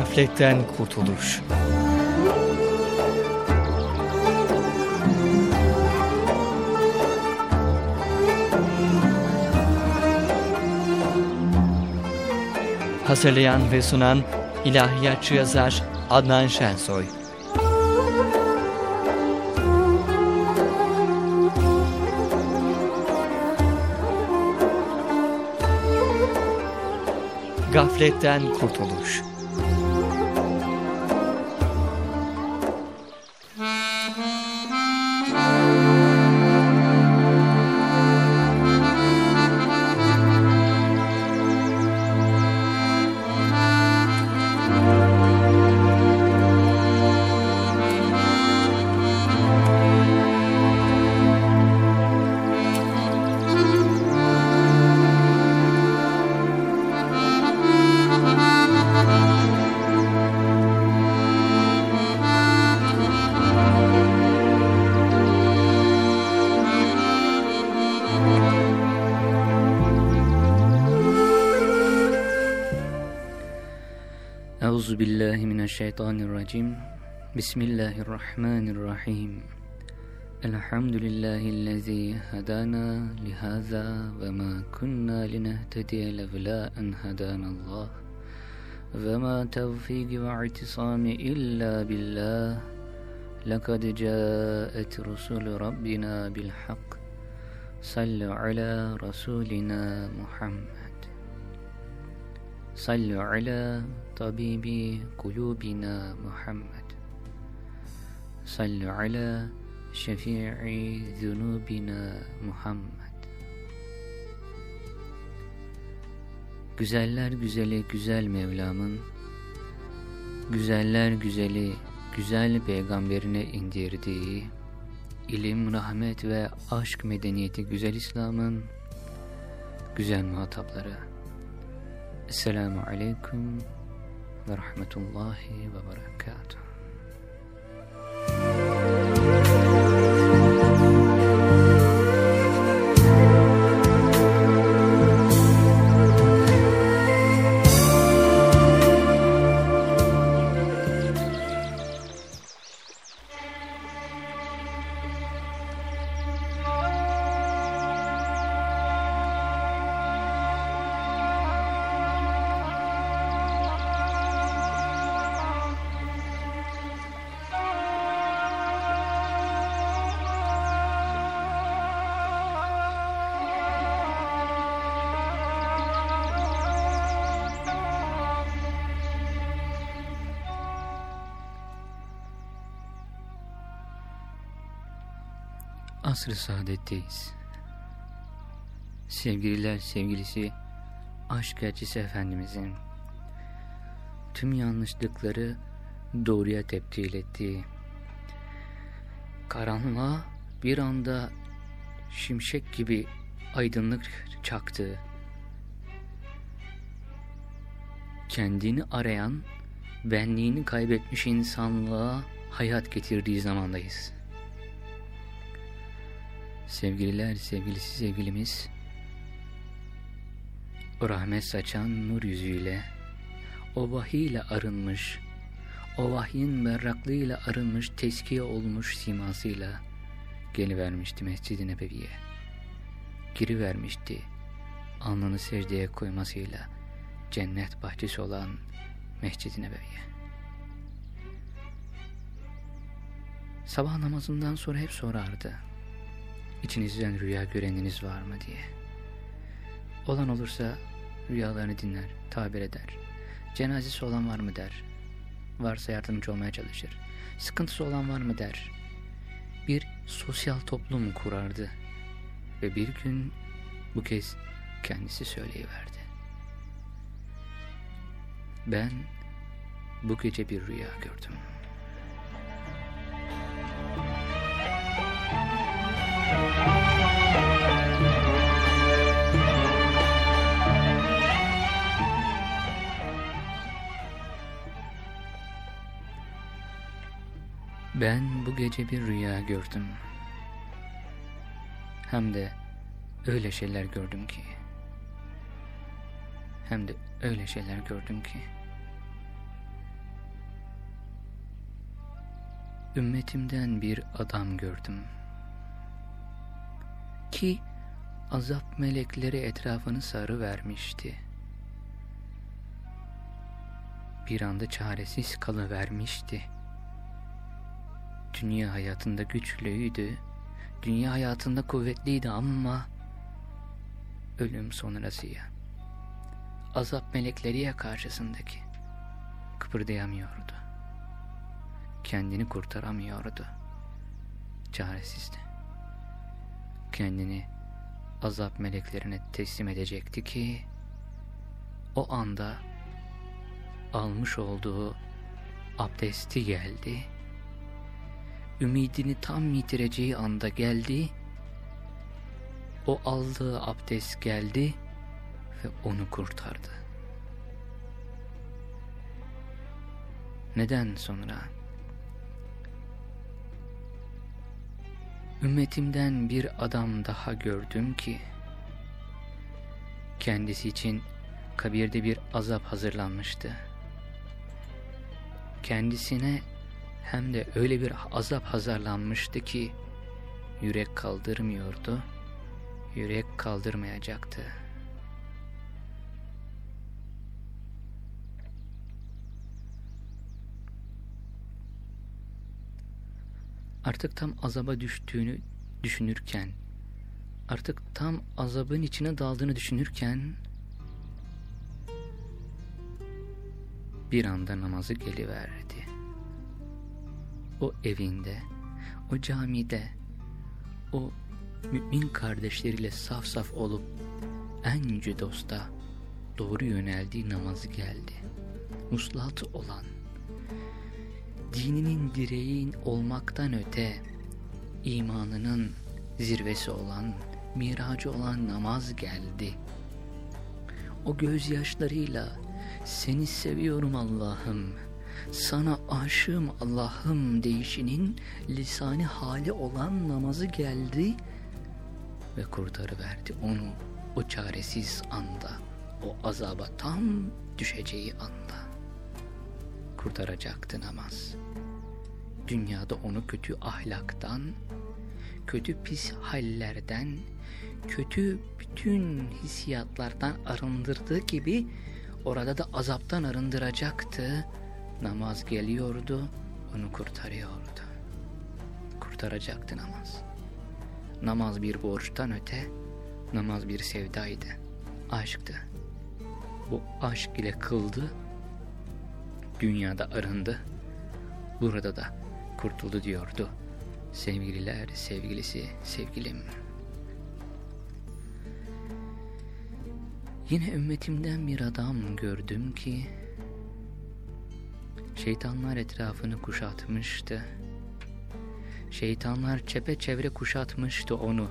Gafletten kurtuluş. Hazırlayan ve sunan ilahiyatçı yazar Adnan Şensoy. Gafletten kurtuluş. الرجيم. بسم الله الرحمن الرحيم. الحمد لله الذي هدانا لهذا وما كنا لنهتدي لولا أن هدانا الله. وما توفيقي واعتصامي إلا بالله. لقد جاءت رسل ربنا بالحق. صل على رسولنا محمد. صل على tabibi kulubina Muhammed. Sallu ala şefii zunubina Muhammed. Güzeller güzeli güzel Mevlam'ın, güzeller güzeli güzel peygamberine indirdiği, ilim, rahmet ve aşk medeniyeti güzel İslam'ın güzel muhatapları. Esselamu Aleyküm ve Rahmetullahi ve saadetteyiz. Sevgililer sevgilisi, aşk elçisi Efendimizin tüm yanlışlıkları doğruya tebdil ettiği, karanlığa bir anda şimşek gibi aydınlık çaktığı, kendini arayan, benliğini kaybetmiş insanlığa hayat getirdiği zamandayız. Sevgililer sevgilisi sevgilimiz, o rahmet saçan nur yüzüyle, o vahiyle arınmış, o vahyin berraklığıyla arınmış, teskiye olmuş simasıyla gelivermişti Mescid-i Nebevi'ye. Girivermişti, alnını secdeye koymasıyla cennet bahçesi olan Mescid-i Nebevi'ye. Sabah namazından sonra hep sorardı. İçinizden rüya göreniniz var mı diye. Olan olursa rüyalarını dinler, tabir eder. Cenazesi olan var mı der. Varsa yardımcı olmaya çalışır. Sıkıntısı olan var mı der. Bir sosyal toplum kurardı. Ve bir gün bu kez kendisi söyleyiverdi. Ben bu gece bir rüya gördüm. Ben bu gece bir rüya gördüm. Hem de öyle şeyler gördüm ki. Hem de öyle şeyler gördüm ki. Ümmetimden bir adam gördüm.'' Ki azap melekleri etrafını sarı vermişti. Bir anda çaresiz kalıvermişti. Dünya hayatında güçlüydü, dünya hayatında kuvvetliydi ama ölüm sonrasıya, azap melekleri ya karşısındaki kıpırdayamıyordu. Kendini kurtaramıyordu. Çaresizdi. Kendini azap meleklerine teslim edecekti ki o anda almış olduğu abdesti geldi. Ümidini tam yitireceği anda geldi. O aldığı abdest geldi ve onu kurtardı. Neden sonra? Ümmetimden bir adam daha gördüm ki, kendisi için kabirde bir azap hazırlanmıştı. Kendisine hem de öyle bir azap hazırlanmıştı ki, yürek kaldırmıyordu, yürek kaldırmayacaktı. Artık tam azaba düştüğünü düşünürken, artık tam azabın içine daldığını düşünürken, bir anda namazı geliverdi. O evinde, o camide, o mümin kardeşleriyle saf saf olup en yüce dosta doğru yöneldiği namazı geldi. Muslatı olan, dininin direğin olmaktan öte imanının zirvesi olan, miracı olan namaz geldi. O gözyaşlarıyla seni seviyorum Allah'ım, sana aşığım Allah'ım deyişinin lisani hali olan namazı geldi ve kurtarıverdi onu o çaresiz anda, o azaba tam düşeceği anda kurtaracaktı namaz. Dünyada onu kötü ahlaktan, kötü pis hallerden, kötü bütün hissiyatlardan arındırdığı gibi orada da azaptan arındıracaktı. Namaz geliyordu, onu kurtarıyordu. Kurtaracaktı namaz. Namaz bir borçtan öte, namaz bir sevdaydı, aşktı. Bu aşk ile kıldı, dünyada arındı, burada da kurtuldu diyordu. Sevgililer, sevgilisi, sevgilim. Yine ümmetimden bir adam gördüm ki, şeytanlar etrafını kuşatmıştı. Şeytanlar çepeçevre kuşatmıştı onu.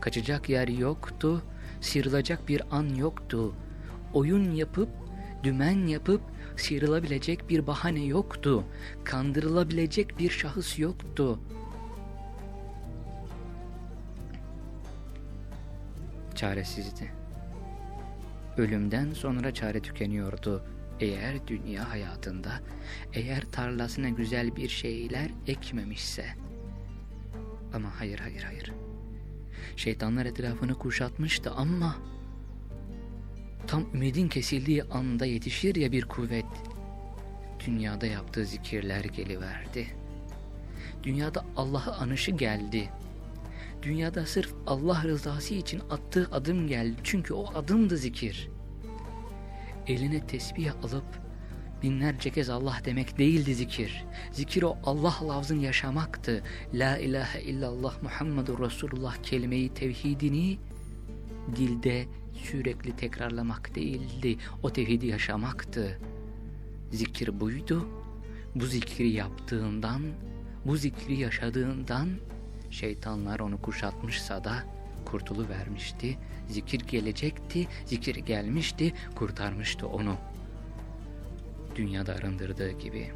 Kaçacak yer yoktu, sıyrılacak bir an yoktu. Oyun yapıp, dümen yapıp sıyrılabilecek bir bahane yoktu. Kandırılabilecek bir şahıs yoktu. Çaresizdi. Ölümden sonra çare tükeniyordu. Eğer dünya hayatında, eğer tarlasına güzel bir şeyler ekmemişse. Ama hayır hayır hayır. Şeytanlar etrafını kuşatmıştı ama tam ümidin kesildiği anda yetişir ya bir kuvvet. Dünyada yaptığı zikirler geliverdi. Dünyada Allah'ı anışı geldi. Dünyada sırf Allah rızası için attığı adım geldi. Çünkü o adımdı zikir. Eline tesbih alıp binlerce kez Allah demek değildi zikir. Zikir o Allah lafzın yaşamaktı. La ilahe illallah Muhammedur Resulullah kelimeyi tevhidini dilde sürekli tekrarlamak değildi. O tevhidi yaşamaktı. Zikir buydu. Bu zikri yaptığından, bu zikri yaşadığından şeytanlar onu kuşatmışsa da kurtulu vermişti. Zikir gelecekti, zikir gelmişti, kurtarmıştı onu. Dünyada arındırdığı gibi.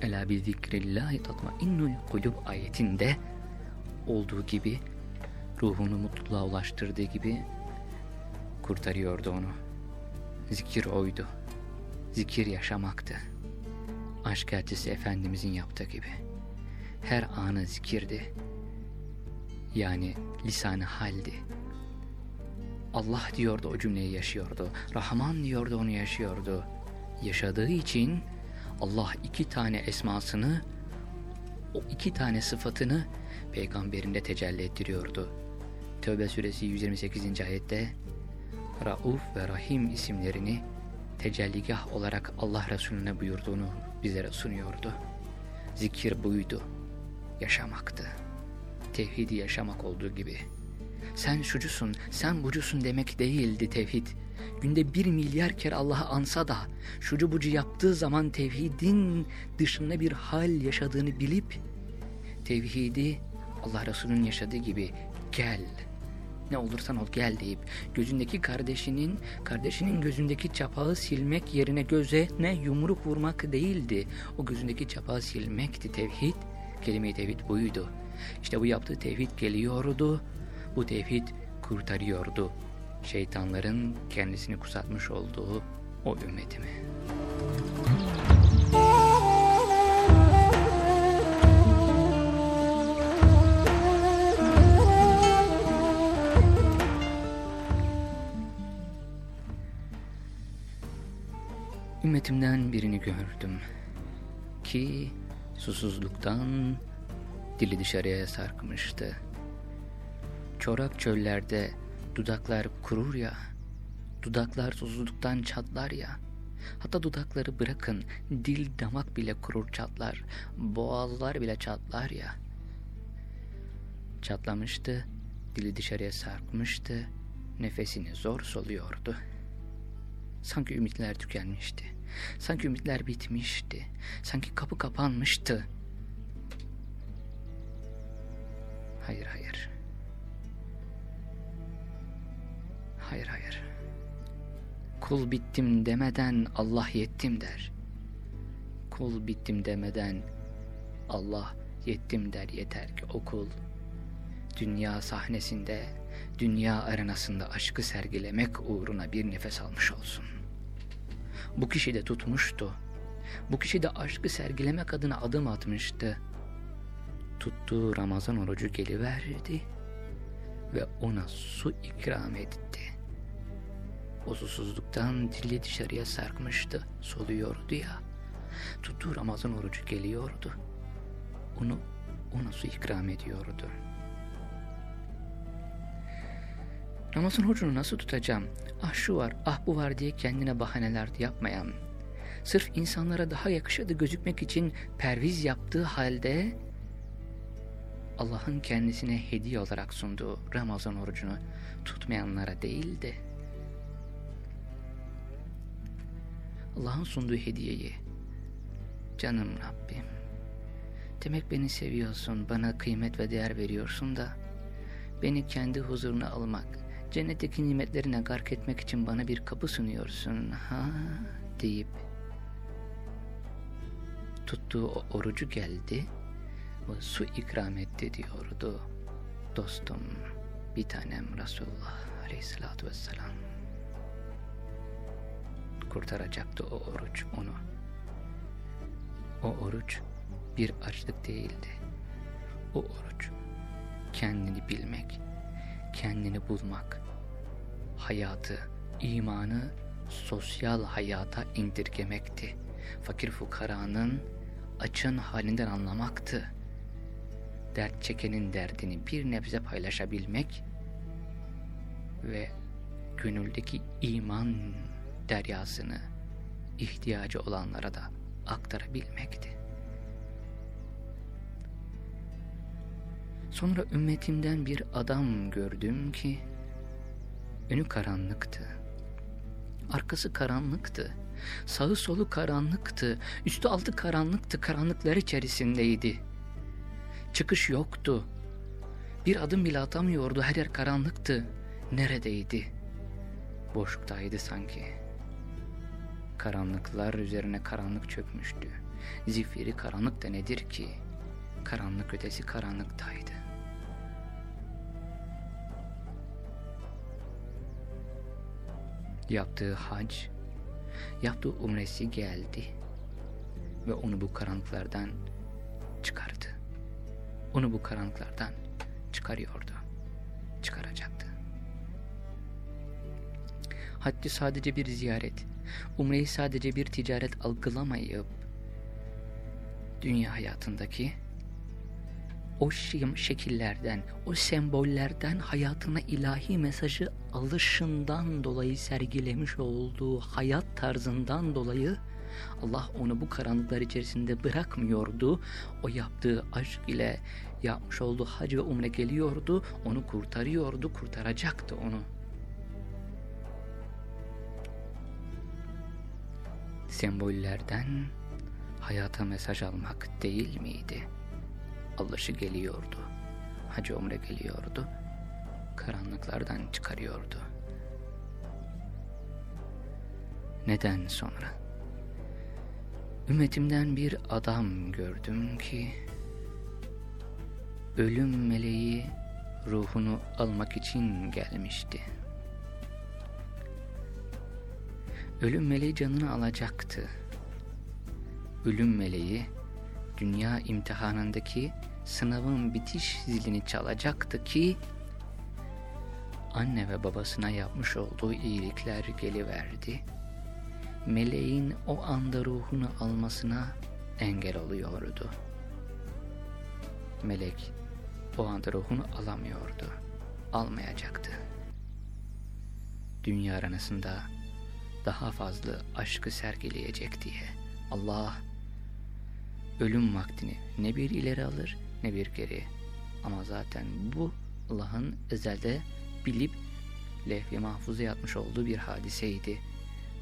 Ela bi zikrillahi tatmainnul kulub ayetinde olduğu gibi ruhunu mutluluğa ulaştırdığı gibi kurtarıyordu onu. Zikir oydu. Zikir yaşamaktı. aşk elçisi Efendimizin yaptığı gibi. Her anı zikirdi. Yani lisanı haldi. Allah diyordu o cümleyi yaşıyordu. Rahman diyordu onu yaşıyordu. Yaşadığı için Allah iki tane esmasını, o iki tane sıfatını peygamberinde tecelli ettiriyordu. Tövbe suresi 128. ayette Rauf ve Rahim isimlerini tecelligah olarak Allah Resulüne buyurduğunu bizlere sunuyordu. Zikir buydu, yaşamaktı. Tevhidi yaşamak olduğu gibi. Sen şucusun, sen bucusun demek değildi tevhid. Günde bir milyar kere Allah'ı ansa da şucu bucu yaptığı zaman tevhidin dışında bir hal yaşadığını bilip tevhidi Allah Resulü'nün yaşadığı gibi gel ne olursan ol gel deyip gözündeki kardeşinin kardeşinin gözündeki çapağı silmek yerine göze ne yumruk vurmak değildi. O gözündeki çapağı silmekti tevhid. Kelime-i tevhid buydu. İşte bu yaptığı tevhid geliyordu. Bu tevhid kurtarıyordu. Şeytanların kendisini kusatmış olduğu o ümmetimi. Ümmetimden birini gördüm ki susuzluktan dili dışarıya sarkmıştı. Çorak çöllerde dudaklar kurur ya, dudaklar susuzluktan çatlar ya, hatta dudakları bırakın dil damak bile kurur çatlar, boğazlar bile çatlar ya. Çatlamıştı, dili dışarıya sarkmıştı, nefesini zor soluyordu.'' Sanki ümitler tükenmişti. Sanki ümitler bitmişti. Sanki kapı kapanmıştı. Hayır hayır. Hayır hayır. Kul bittim demeden Allah yettim der. Kul bittim demeden Allah yettim der yeter ki o kul dünya sahnesinde, dünya arenasında aşkı sergilemek uğruna bir nefes almış olsun. Bu kişi de tutmuştu. Bu kişi de aşkı sergilemek adına adım atmıştı. Tuttuğu Ramazan orucu geliverdi ve ona su ikram etti. O susuzluktan dili dışarıya sarkmıştı, soluyordu ya. Tuttuğu Ramazan orucu geliyordu. Onu ona su ikram ediyordu.'' Ramazan orucunu nasıl tutacağım? Ah şu var, ah bu var diye kendine bahaneler yapmayan, sırf insanlara daha yakışıklı gözükmek için perviz yaptığı halde Allah'ın kendisine hediye olarak sunduğu Ramazan orucunu. Tutmayanlara değil de. Allah'ın sunduğu hediyeyi. Canım Rabbim demek beni seviyorsun bana kıymet ve değer veriyorsun da beni kendi huzuruna almak Cennetteki nimetlerine gark etmek için bana bir kapı sunuyorsun ha? deyip tuttuğu orucu geldi ve su ikram etti diyordu. Dostum bir tanem Resulullah aleyhissalatü vesselam. Kurtaracaktı o oruç onu. O oruç bir açlık değildi. O oruç kendini bilmek kendini bulmak, hayatı, imanı sosyal hayata indirgemekti. Fakir fukaranın açın halinden anlamaktı. Dert çekenin derdini bir nebze paylaşabilmek ve gönüldeki iman deryasını ihtiyacı olanlara da aktarabilmekti. Sonra ümmetimden bir adam gördüm ki önü karanlıktı. Arkası karanlıktı. Sağı solu karanlıktı. Üstü altı karanlıktı. Karanlıklar içerisindeydi. Çıkış yoktu. Bir adım bile atamıyordu. Her yer karanlıktı. Neredeydi? Boşluktaydı sanki. Karanlıklar üzerine karanlık çökmüştü. Zifiri karanlık da nedir ki? Karanlık ötesi karanlıktaydı. Yaptığı hac, yaptığı umresi geldi. ve onu bu karanlıklardan çıkardı. Onu bu karanlıklardan çıkarıyordu. Çıkaracaktı. Haccı sadece bir ziyaret, umreyi sadece bir ticaret algılamayıp dünya hayatındaki o şekillerden, o sembollerden hayatına ilahi mesajı alışından dolayı sergilemiş olduğu hayat tarzından dolayı Allah onu bu karanlıklar içerisinde bırakmıyordu. O yaptığı aşk ile yapmış olduğu hac ve umre geliyordu, onu kurtarıyordu, kurtaracaktı onu. Sembollerden hayata mesaj almak değil miydi? Alışı geliyordu. Hacı umre geliyordu. Karanlıklardan çıkarıyordu. Neden sonra? Ümmetimden bir adam gördüm ki ölüm meleği ruhunu almak için gelmişti. Ölüm meleği canını alacaktı. Ölüm meleği dünya imtihanındaki sınavın bitiş zilini çalacaktı ki anne ve babasına yapmış olduğu iyilikler geliverdi. Meleğin o anda ruhunu almasına engel oluyordu. Melek o anda ruhunu alamıyordu. Almayacaktı. Dünya arasında daha fazla aşkı sergileyecek diye Allah ölüm vaktini ne bir ileri alır ne bir geri. Ama zaten bu Allah'ın ezelde bilip lehvi mahfuza yatmış olduğu bir hadiseydi.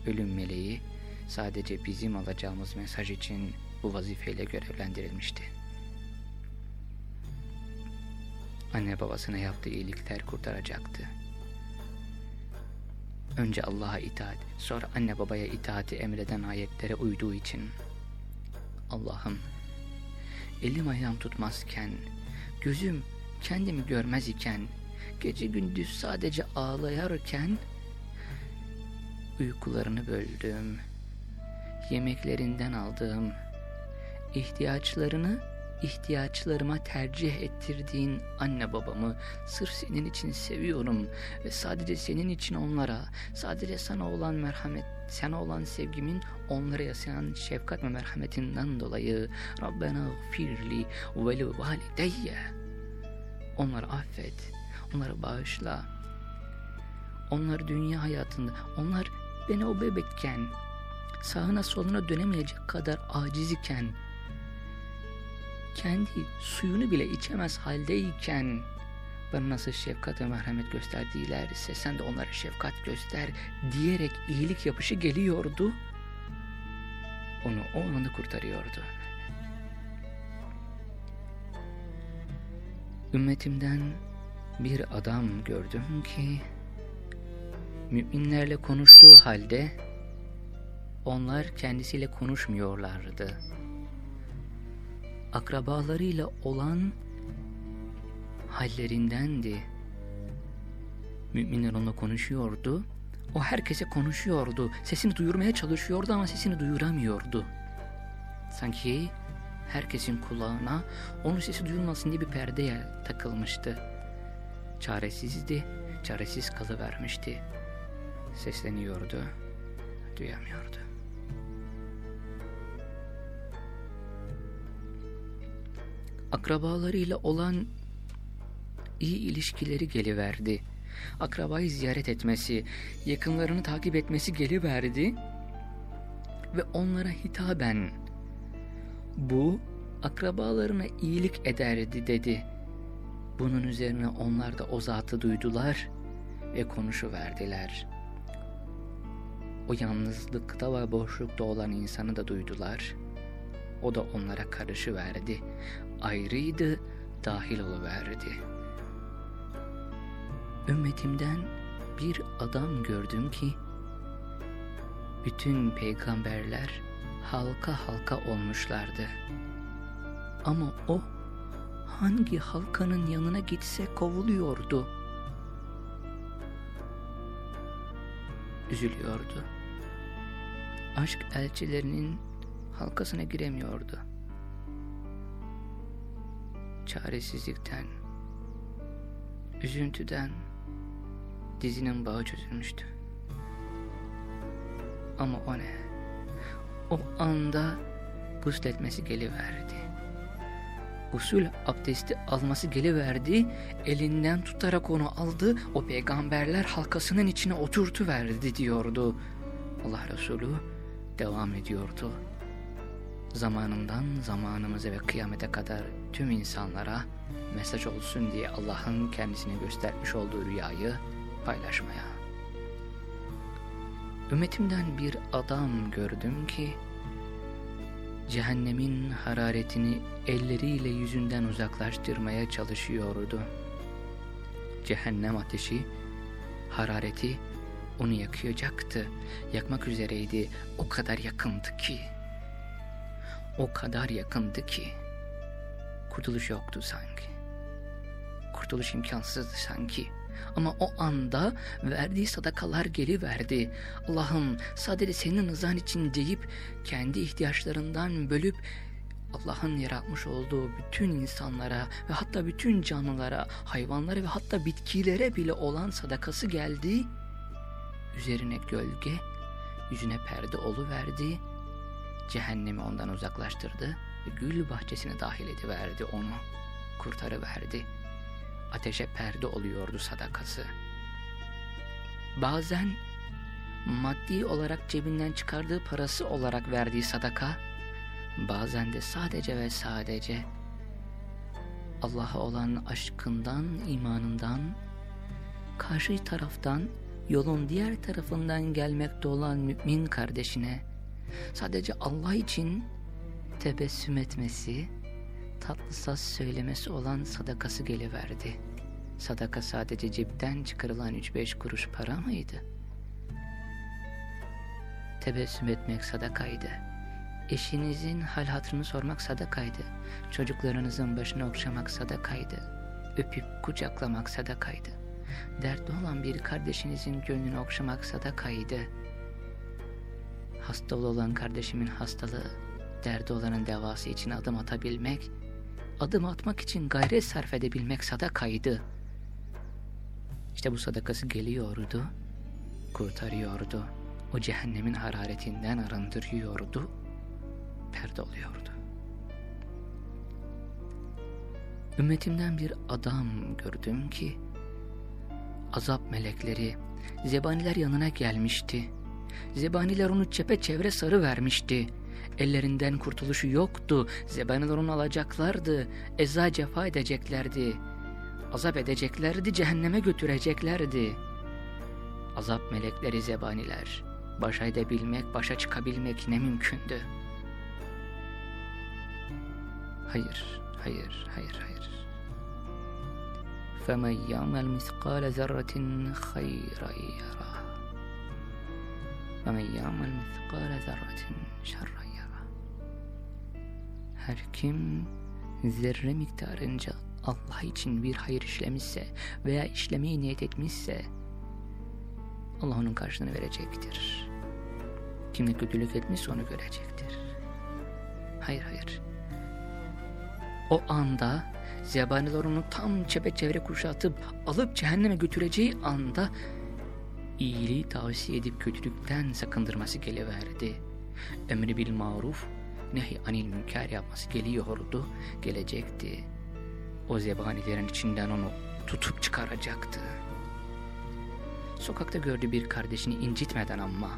Ölüm meleği sadece bizim alacağımız mesaj için bu vazifeyle görevlendirilmişti. Anne babasına yaptığı iyilikler kurtaracaktı. Önce Allah'a itaat, sonra anne babaya itaati emreden ayetlere uyduğu için Allah'ım elim ayağım tutmazken, gözüm kendimi görmez iken, gece gündüz sadece ağlayarken uykularını böldüm, yemeklerinden aldığım, ihtiyaçlarını ihtiyaçlarıma tercih ettirdiğin anne babamı sırf senin için seviyorum ve sadece senin için onlara, sadece sana olan merhamet, sana olan sevgimin onlara yasayan şefkat ve merhametinden dolayı Rabbena gfirli ve li valideyye onları affet, onları bağışla. Onlar dünya hayatında, onlar beni o bebekken, sağına soluna dönemeyecek kadar aciz iken, kendi suyunu bile içemez haldeyken bana nasıl şefkat ve merhamet gösterdilerse sen de onlara şefkat göster diyerek iyilik yapışı geliyordu. Onu o anda kurtarıyordu. Ümmetimden bir adam gördüm ki müminlerle konuştuğu halde onlar kendisiyle konuşmuyorlardı akrabalarıyla olan hallerindendi. Müminler onunla konuşuyordu. O herkese konuşuyordu. Sesini duyurmaya çalışıyordu ama sesini duyuramıyordu. Sanki herkesin kulağına onun sesi duyulmasın diye bir perdeye takılmıştı. Çaresizdi, çaresiz kalıvermişti. Sesleniyordu, duyamıyordu. akrabalarıyla olan iyi ilişkileri geliverdi. Akrabayı ziyaret etmesi, yakınlarını takip etmesi geliverdi ve onlara hitaben bu akrabalarına iyilik ederdi dedi. Bunun üzerine onlar da o zatı duydular ve konuşuverdiler. O yalnızlıkta ve boşlukta olan insanı da duydular. O da onlara karışıverdi ayrıydı, dahil oluverdi. Ümmetimden bir adam gördüm ki, bütün peygamberler halka halka olmuşlardı. Ama o hangi halkanın yanına gitse kovuluyordu. Üzülüyordu. Aşk elçilerinin halkasına giremiyordu. Çaresizlikten, üzüntüden dizinin bağı çözülmüştü. Ama o ne? O anda gusletmesi geliverdi. Usul abdesti alması geliverdi, elinden tutarak onu aldı, o peygamberler halkasının içine oturtuverdi diyordu. Allah Resulü devam ediyordu. Zamanından zamanımıza ve kıyamete kadar tüm insanlara mesaj olsun diye Allah'ın kendisine göstermiş olduğu rüyayı paylaşmaya. Ümmetimden bir adam gördüm ki, cehennemin hararetini elleriyle yüzünden uzaklaştırmaya çalışıyordu. Cehennem ateşi, harareti onu yakacaktı, yakmak üzereydi, o kadar yakındı ki. O kadar yakındı ki, kurtuluş yoktu sanki. Kurtuluş imkansızdı sanki. Ama o anda verdiği sadakalar geri verdi. Allah'ım sadece senin rızan için deyip kendi ihtiyaçlarından bölüp Allah'ın yaratmış olduğu bütün insanlara ve hatta bütün canlılara, hayvanlara ve hatta bitkilere bile olan sadakası geldi. Üzerine gölge, yüzüne perde verdi. Cehennemi ondan uzaklaştırdı ve gül bahçesine dahil ediverdi onu. Kurtarıverdi ateşe perde oluyordu sadakası. Bazen maddi olarak cebinden çıkardığı parası olarak verdiği sadaka, bazen de sadece ve sadece Allah'a olan aşkından, imanından, karşı taraftan, yolun diğer tarafından gelmekte olan mümin kardeşine sadece Allah için tebessüm etmesi, tatlı saz söylemesi olan sadakası geliverdi. Sadaka sadece cepten çıkarılan 3-5 kuruş para mıydı? Tebessüm etmek sadakaydı. Eşinizin hal hatırını sormak sadakaydı. Çocuklarınızın başını okşamak sadakaydı. Öpüp kucaklamak sadakaydı. Dertli olan bir kardeşinizin gönlünü okşamak sadakaydı. Hasta olan kardeşimin hastalığı, derdi olanın devası için adım atabilmek adım atmak için gayret sarf edebilmek sadakaydı. İşte bu sadakası geliyordu, kurtarıyordu. O cehennemin hararetinden arındırıyordu, perde oluyordu. Ümmetimden bir adam gördüm ki, azap melekleri, zebaniler yanına gelmişti. Zebaniler onu çepeçevre sarı vermişti. Ellerinden kurtuluşu yoktu. Zebaniler onu alacaklardı. Eza cefa edeceklerdi Azap edeceklerdi, cehenneme götüreceklerdi. Azap melekleri zebaniler. Başa edebilmek, başa çıkabilmek ne mümkündü? Hayır, hayır, hayır, hayır. فَمَنْ يَعْمَلْ مِثْقَالَ ذَرَّةٍ خَيْرًا يَرَى وَمَنْ يَعْمَلْ مِثْقَالَ ذَرَّةٍ شَرًّا her kim zerre miktarınca Allah için bir hayır işlemişse veya işlemeyi niyet etmişse Allah onun karşılığını verecektir. Kim kötülük etmişse onu görecektir. Hayır hayır. O anda zebaniler onu tam çepeçevre kuşatıp alıp cehenneme götüreceği anda iyiliği tavsiye edip kötülükten sakındırması geliverdi. Emri bil maruf nehi anil münker yapması geliyordu, gelecekti. O zebanilerin içinden onu tutup çıkaracaktı. Sokakta gördü bir kardeşini incitmeden ama.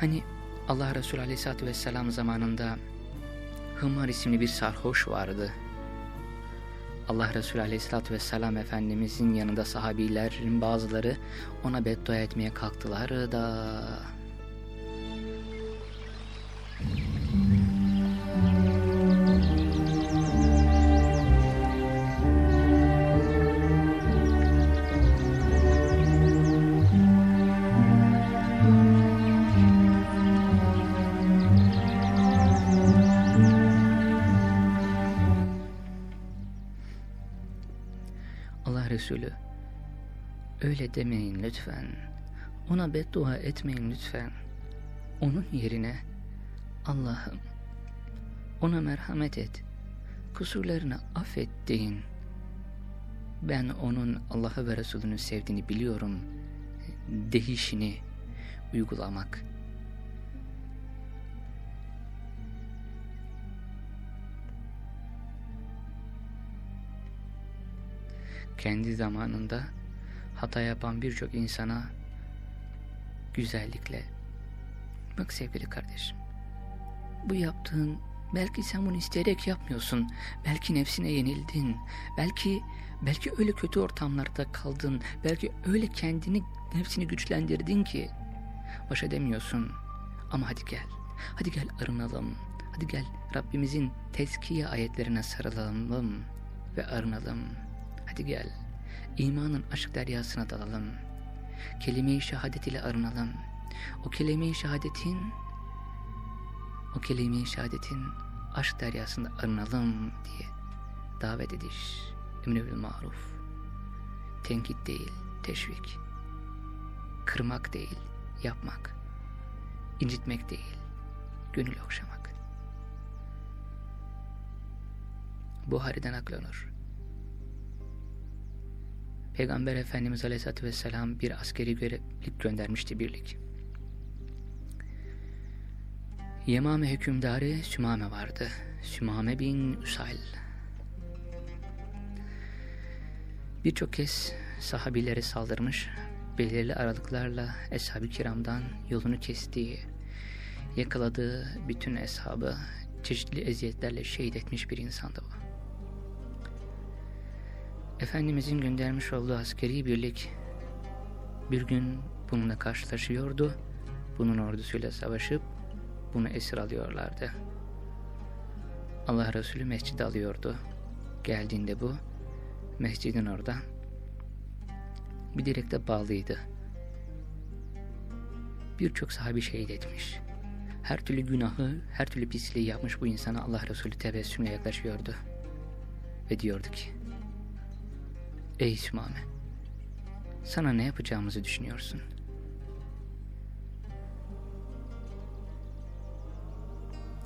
Hani Allah Resulü Aleyhisselatü Vesselam zamanında Hımar isimli bir sarhoş vardı. Allah Resulü Aleyhisselatü Vesselam Efendimizin yanında sahabilerin bazıları ona beddua etmeye kalktılar da Resulü öyle demeyin lütfen. Ona beddua etmeyin lütfen. Onun yerine Allah'ım ona merhamet et. Kusurlarını affet deyin. Ben onun Allah'ı ve Resulünü sevdiğini biliyorum Değişini uygulamak. Kendi zamanında hata yapan birçok insana güzellikle bak sevgili kardeşim. Bu yaptığın belki sen bunu isteyerek yapmıyorsun belki nefsine yenildin belki belki öyle kötü ortamlarda kaldın belki öyle kendini nefsini güçlendirdin ki baş edemiyorsun. Ama hadi gel hadi gel arınalım hadi gel Rabbimizin tezkiye ayetlerine sarılalım ve arınalım hadi gel imanın aşk deryasına dalalım kelime-i şehadet ile arınalım. O kelime-i şehadetin o kelime-i şehadetin aşk deryasında arınalım diye davet ediş. Emre maruf. Tenkit değil, teşvik. Kırmak değil, yapmak. incitmek değil, gönül okşamak. Buhari'den aklanır. Peygamber Efendimiz Aleyhisselatü Vesselam bir askeri görevlik göndermişti birlik. Yemame hükümdarı Sümame vardı. Sümame bin Üsal. Birçok kez sahabilere saldırmış, belirli aralıklarla eshab-ı kiramdan yolunu kestiği, yakaladığı bütün eshabı çeşitli eziyetlerle şehit etmiş bir insandı o. Efendimizin göndermiş olduğu askeri birlik bir gün bununla karşılaşıyordu. Bunun ordusuyla savaşıp bunu esir alıyorlardı. Allah Resulü mescide alıyordu. Geldiğinde bu mescidin orada bir direkte bağlıydı. Birçok sahabi şehit etmiş. Her türlü günahı, her türlü pisliği yapmış bu insana Allah Resulü tebessümle yaklaşıyordu. Ve diyordu ki Ey Sümame, sana ne yapacağımızı düşünüyorsun?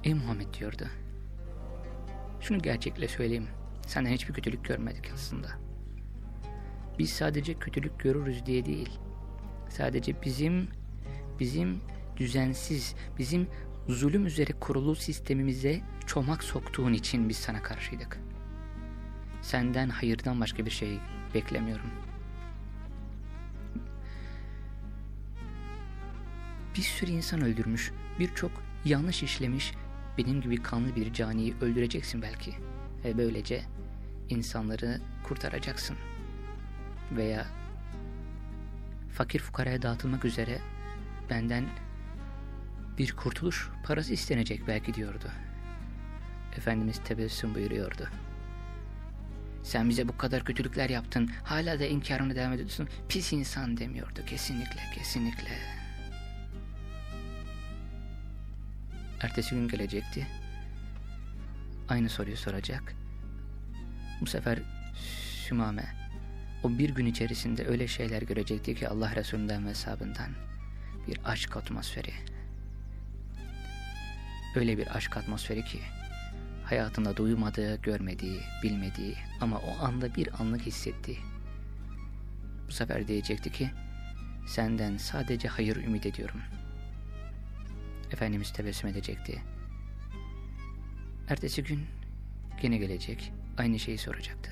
Ey Muhammed diyordu. Şunu gerçekle söyleyeyim. Senden hiçbir kötülük görmedik aslında. Biz sadece kötülük görürüz diye değil. Sadece bizim, bizim düzensiz, bizim zulüm üzere kurulu sistemimize çomak soktuğun için biz sana karşıydık. Senden hayırdan başka bir şey beklemiyorum. Bir sürü insan öldürmüş, birçok yanlış işlemiş, benim gibi kanlı bir caniyi öldüreceksin belki. Ve böylece insanları kurtaracaksın. Veya fakir fukaraya dağıtılmak üzere benden bir kurtuluş parası istenecek belki diyordu. Efendimiz tebessüm buyuruyordu. Sen bize bu kadar kötülükler yaptın. Hala da inkarını devam ediyorsun. Pis insan demiyordu. Kesinlikle, kesinlikle. Ertesi gün gelecekti. Aynı soruyu soracak. Bu sefer Sümame o bir gün içerisinde öyle şeyler görecekti ki Allah Resulü'nden ve hesabından bir aşk atmosferi. Öyle bir aşk atmosferi ki hayatında duymadığı, görmediği, bilmediği ama o anda bir anlık hissetti. Bu sefer diyecekti ki, senden sadece hayır ümit ediyorum. Efendimiz tebessüm edecekti. Ertesi gün gene gelecek, aynı şeyi soracaktı.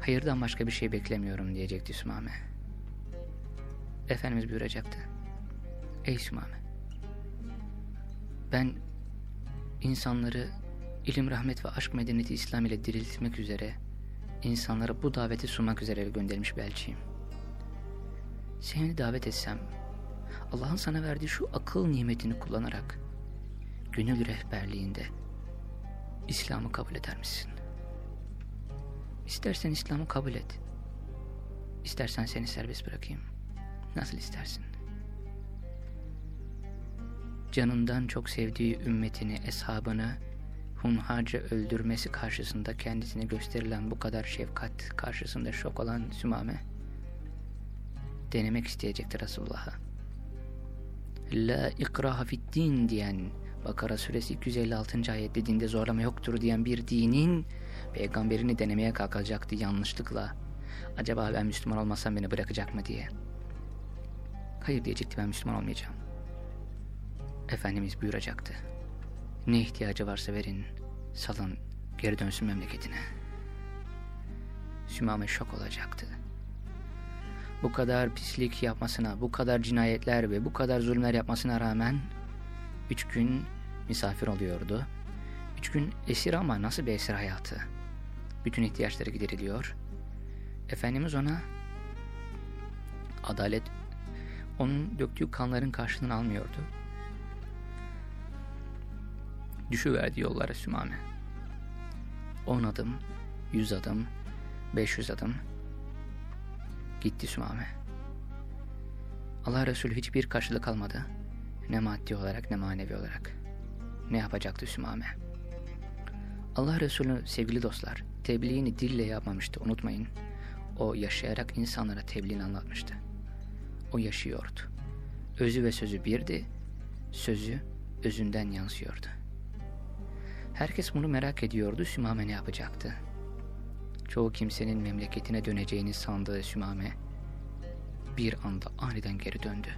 Hayırdan başka bir şey beklemiyorum diyecekti Sümame. Efendimiz buyuracaktı. Ey Sümame, ben insanları ilim, rahmet ve aşk medeniyeti İslam ile diriltmek üzere, insanlara bu daveti sunmak üzere göndermiş belçiyim. Seni davet etsem, Allah'ın sana verdiği şu akıl nimetini kullanarak, gönül rehberliğinde İslam'ı kabul eder misin? İstersen İslam'ı kabul et. İstersen seni serbest bırakayım. Nasıl istersin? Canından çok sevdiği ümmetini, eshabını hunharca öldürmesi karşısında kendisine gösterilen bu kadar şefkat karşısında şok olan Sümame denemek isteyecekti Resulullah'a. La ikraha fid din diyen Bakara suresi 256. ayette dinde zorlama yoktur diyen bir dinin peygamberini denemeye kalkacaktı yanlışlıkla. Acaba ben Müslüman olmasam beni bırakacak mı diye. Hayır diyecekti ben Müslüman olmayacağım. Efendimiz buyuracaktı. Ne ihtiyacı varsa verin, salın, geri dönsün memleketine. Sümame şok olacaktı. Bu kadar pislik yapmasına, bu kadar cinayetler ve bu kadar zulümler yapmasına rağmen üç gün misafir oluyordu. Üç gün esir ama nasıl bir esir hayatı? Bütün ihtiyaçları gideriliyor. Efendimiz ona adalet onun döktüğü kanların karşılığını almıyordu. Düşüverdi yollara Sümame. On adım, yüz adım, beş yüz adım gitti Sümame. Allah Resulü hiçbir karşılık almadı. Ne maddi olarak ne manevi olarak. Ne yapacaktı Sümame? Allah Resulü sevgili dostlar tebliğini dille yapmamıştı unutmayın. O yaşayarak insanlara tebliğini anlatmıştı. O yaşıyordu. Özü ve sözü birdi, sözü özünden yansıyordu. Herkes bunu merak ediyordu, Sümame ne yapacaktı? Çoğu kimsenin memleketine döneceğini sandığı Sümame bir anda aniden geri döndü.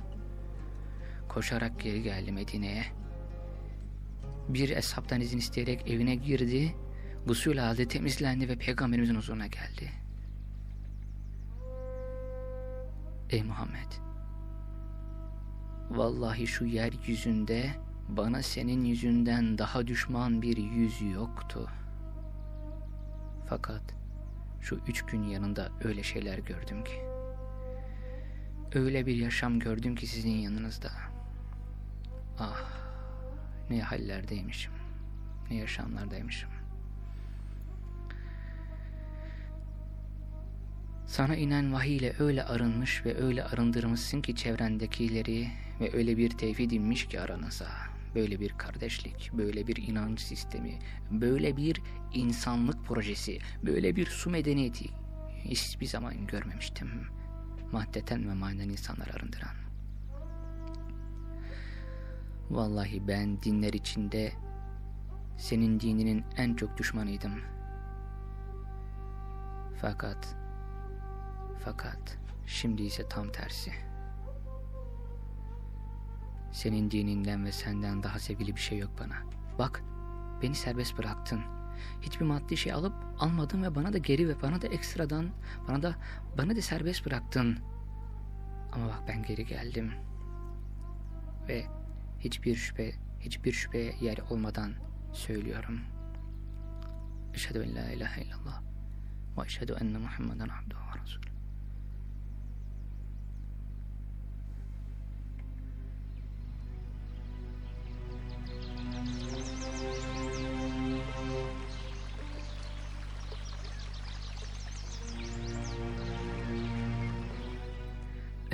Koşarak geri geldi Medine'ye. Bir eshaptan izin isteyerek evine girdi, gusül aldı, temizlendi ve peygamberimizin huzuruna geldi. Ey Muhammed! Vallahi şu yeryüzünde bana senin yüzünden daha düşman bir yüz yoktu. Fakat şu üç gün yanında öyle şeyler gördüm ki. Öyle bir yaşam gördüm ki sizin yanınızda. Ah ne hallerdeymişim. Ne yaşamlardaymışım. Sana inen vahiy ile öyle arınmış ve öyle arındırmışsın ki çevrendekileri ve öyle bir tevhid inmiş ki aranıza. Böyle bir kardeşlik, böyle bir inanç sistemi, böyle bir insanlık projesi, böyle bir su medeniyeti hiçbir zaman görmemiştim. Maddeten ve manen insanlar arındıran. Vallahi ben dinler içinde senin dininin en çok düşmanıydım. Fakat fakat şimdi ise tam tersi. Senin dininden ve senden daha sevgili bir şey yok bana. Bak, beni serbest bıraktın. Hiçbir maddi şey alıp almadın ve bana da geri ve bana da ekstradan, bana da bana da serbest bıraktın. Ama bak ben geri geldim. Ve hiçbir şüphe, hiçbir şüpheye yer olmadan söylüyorum. Eşhedü en la ilahe illallah ve eşhedü enne Muhammeden abduhu ve resulü.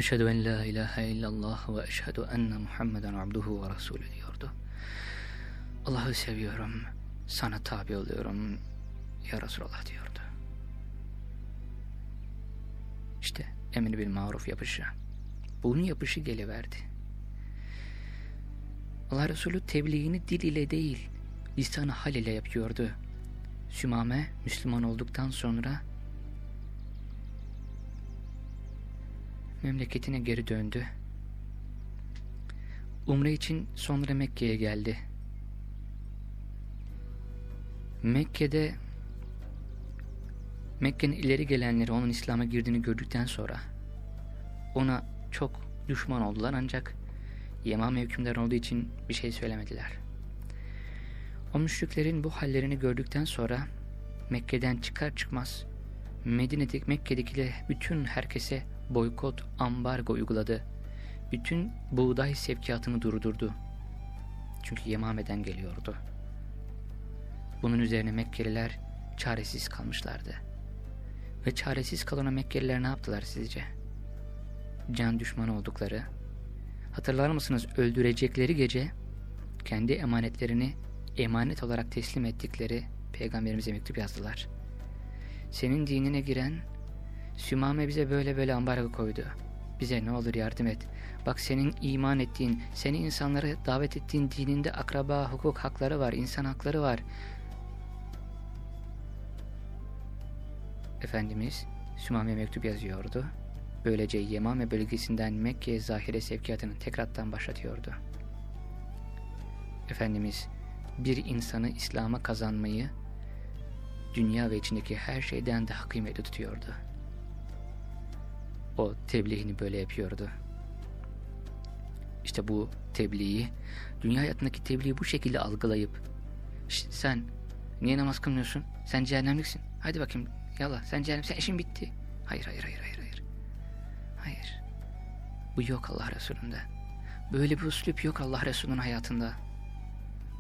Eşhedü en la ilahe illallah ve eşhedü enne Muhammeden abduhu ve resulü diyordu. Allah'ı seviyorum, sana tabi oluyorum ya Resulallah diyordu. İşte emri bil maruf yapışı. Bunun yapışı geliverdi. Allah Resulü tebliğini dil ile değil, lisanı hal ile yapıyordu. Sümame Müslüman olduktan sonra memleketine geri döndü. Umre için sonra Mekke'ye geldi. Mekke'de Mekke'nin ileri gelenleri onun İslam'a girdiğini gördükten sonra ona çok düşman oldular ancak Yemame hükümdar olduğu için bir şey söylemediler. O müşriklerin bu hallerini gördükten sonra Mekke'den çıkar çıkmaz Medine'deki Mekke'deki bütün herkese boykot, ambargo uyguladı. Bütün buğday sevkiyatını durdurdu. Çünkü Yemame'den geliyordu. Bunun üzerine Mekkeliler çaresiz kalmışlardı. Ve çaresiz kalan Mekkeliler ne yaptılar sizce? Can düşmanı oldukları, hatırlar mısınız öldürecekleri gece kendi emanetlerini emanet olarak teslim ettikleri peygamberimize mektup yazdılar. Senin dinine giren Sümame bize böyle böyle ambargo koydu. Bize ne olur yardım et. Bak senin iman ettiğin, seni insanlara davet ettiğin dininde akraba, hukuk hakları var, insan hakları var. Efendimiz Sümame mektup yazıyordu. Böylece Yemame bölgesinden Mekke'ye zahire sevkiyatını tekrardan başlatıyordu. Efendimiz bir insanı İslam'a kazanmayı dünya ve içindeki her şeyden daha kıymetli tutuyordu. O tebliğini böyle yapıyordu. İşte bu tebliği, dünya hayatındaki tebliği bu şekilde algılayıp sen niye namaz kılmıyorsun? Sen cehennemliksin. Hadi bakayım yallah sen cehennem, sen işin bitti. Hayır hayır hayır hayır hayır. Hayır. Bu yok Allah Resulü'nde. Böyle bir üslup yok Allah Resulü'nün hayatında.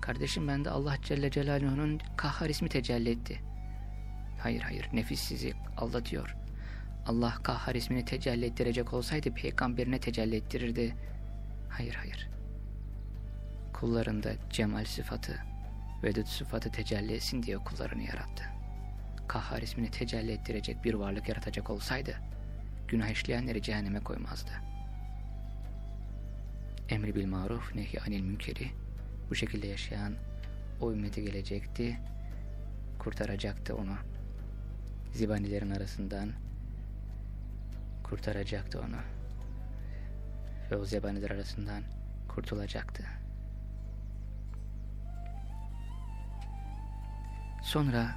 Kardeşim bende Allah Celle Celaluhu'nun kahhar ismi tecelli etti. Hayır hayır nefis sizi aldatıyor. Allah kahhar ismini tecelli ettirecek olsaydı peygamberine tecelli ettirirdi. Hayır hayır. Kullarında cemal sıfatı, vedud sıfatı tecelli etsin diye kullarını yarattı. Kahhar ismini tecelli ettirecek bir varlık yaratacak olsaydı, günah işleyenleri cehenneme koymazdı. Emri bil maruf, nehi anil münkeri, bu şekilde yaşayan o ümmete gelecekti, kurtaracaktı onu. Zibanilerin arasından kurtaracaktı onu. Ve o zebaniler arasından kurtulacaktı. Sonra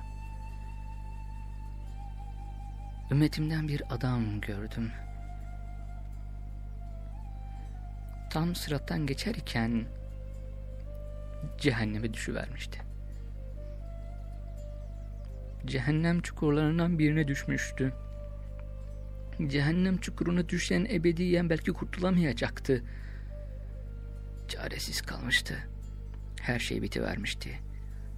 ümmetimden bir adam gördüm. Tam sırattan geçerken cehenneme düşüvermişti. Cehennem çukurlarından birine düşmüştü. Cehennem çukuruna düşen ebediyen belki kurtulamayacaktı. Çaresiz kalmıştı. Her şey bitivermişti.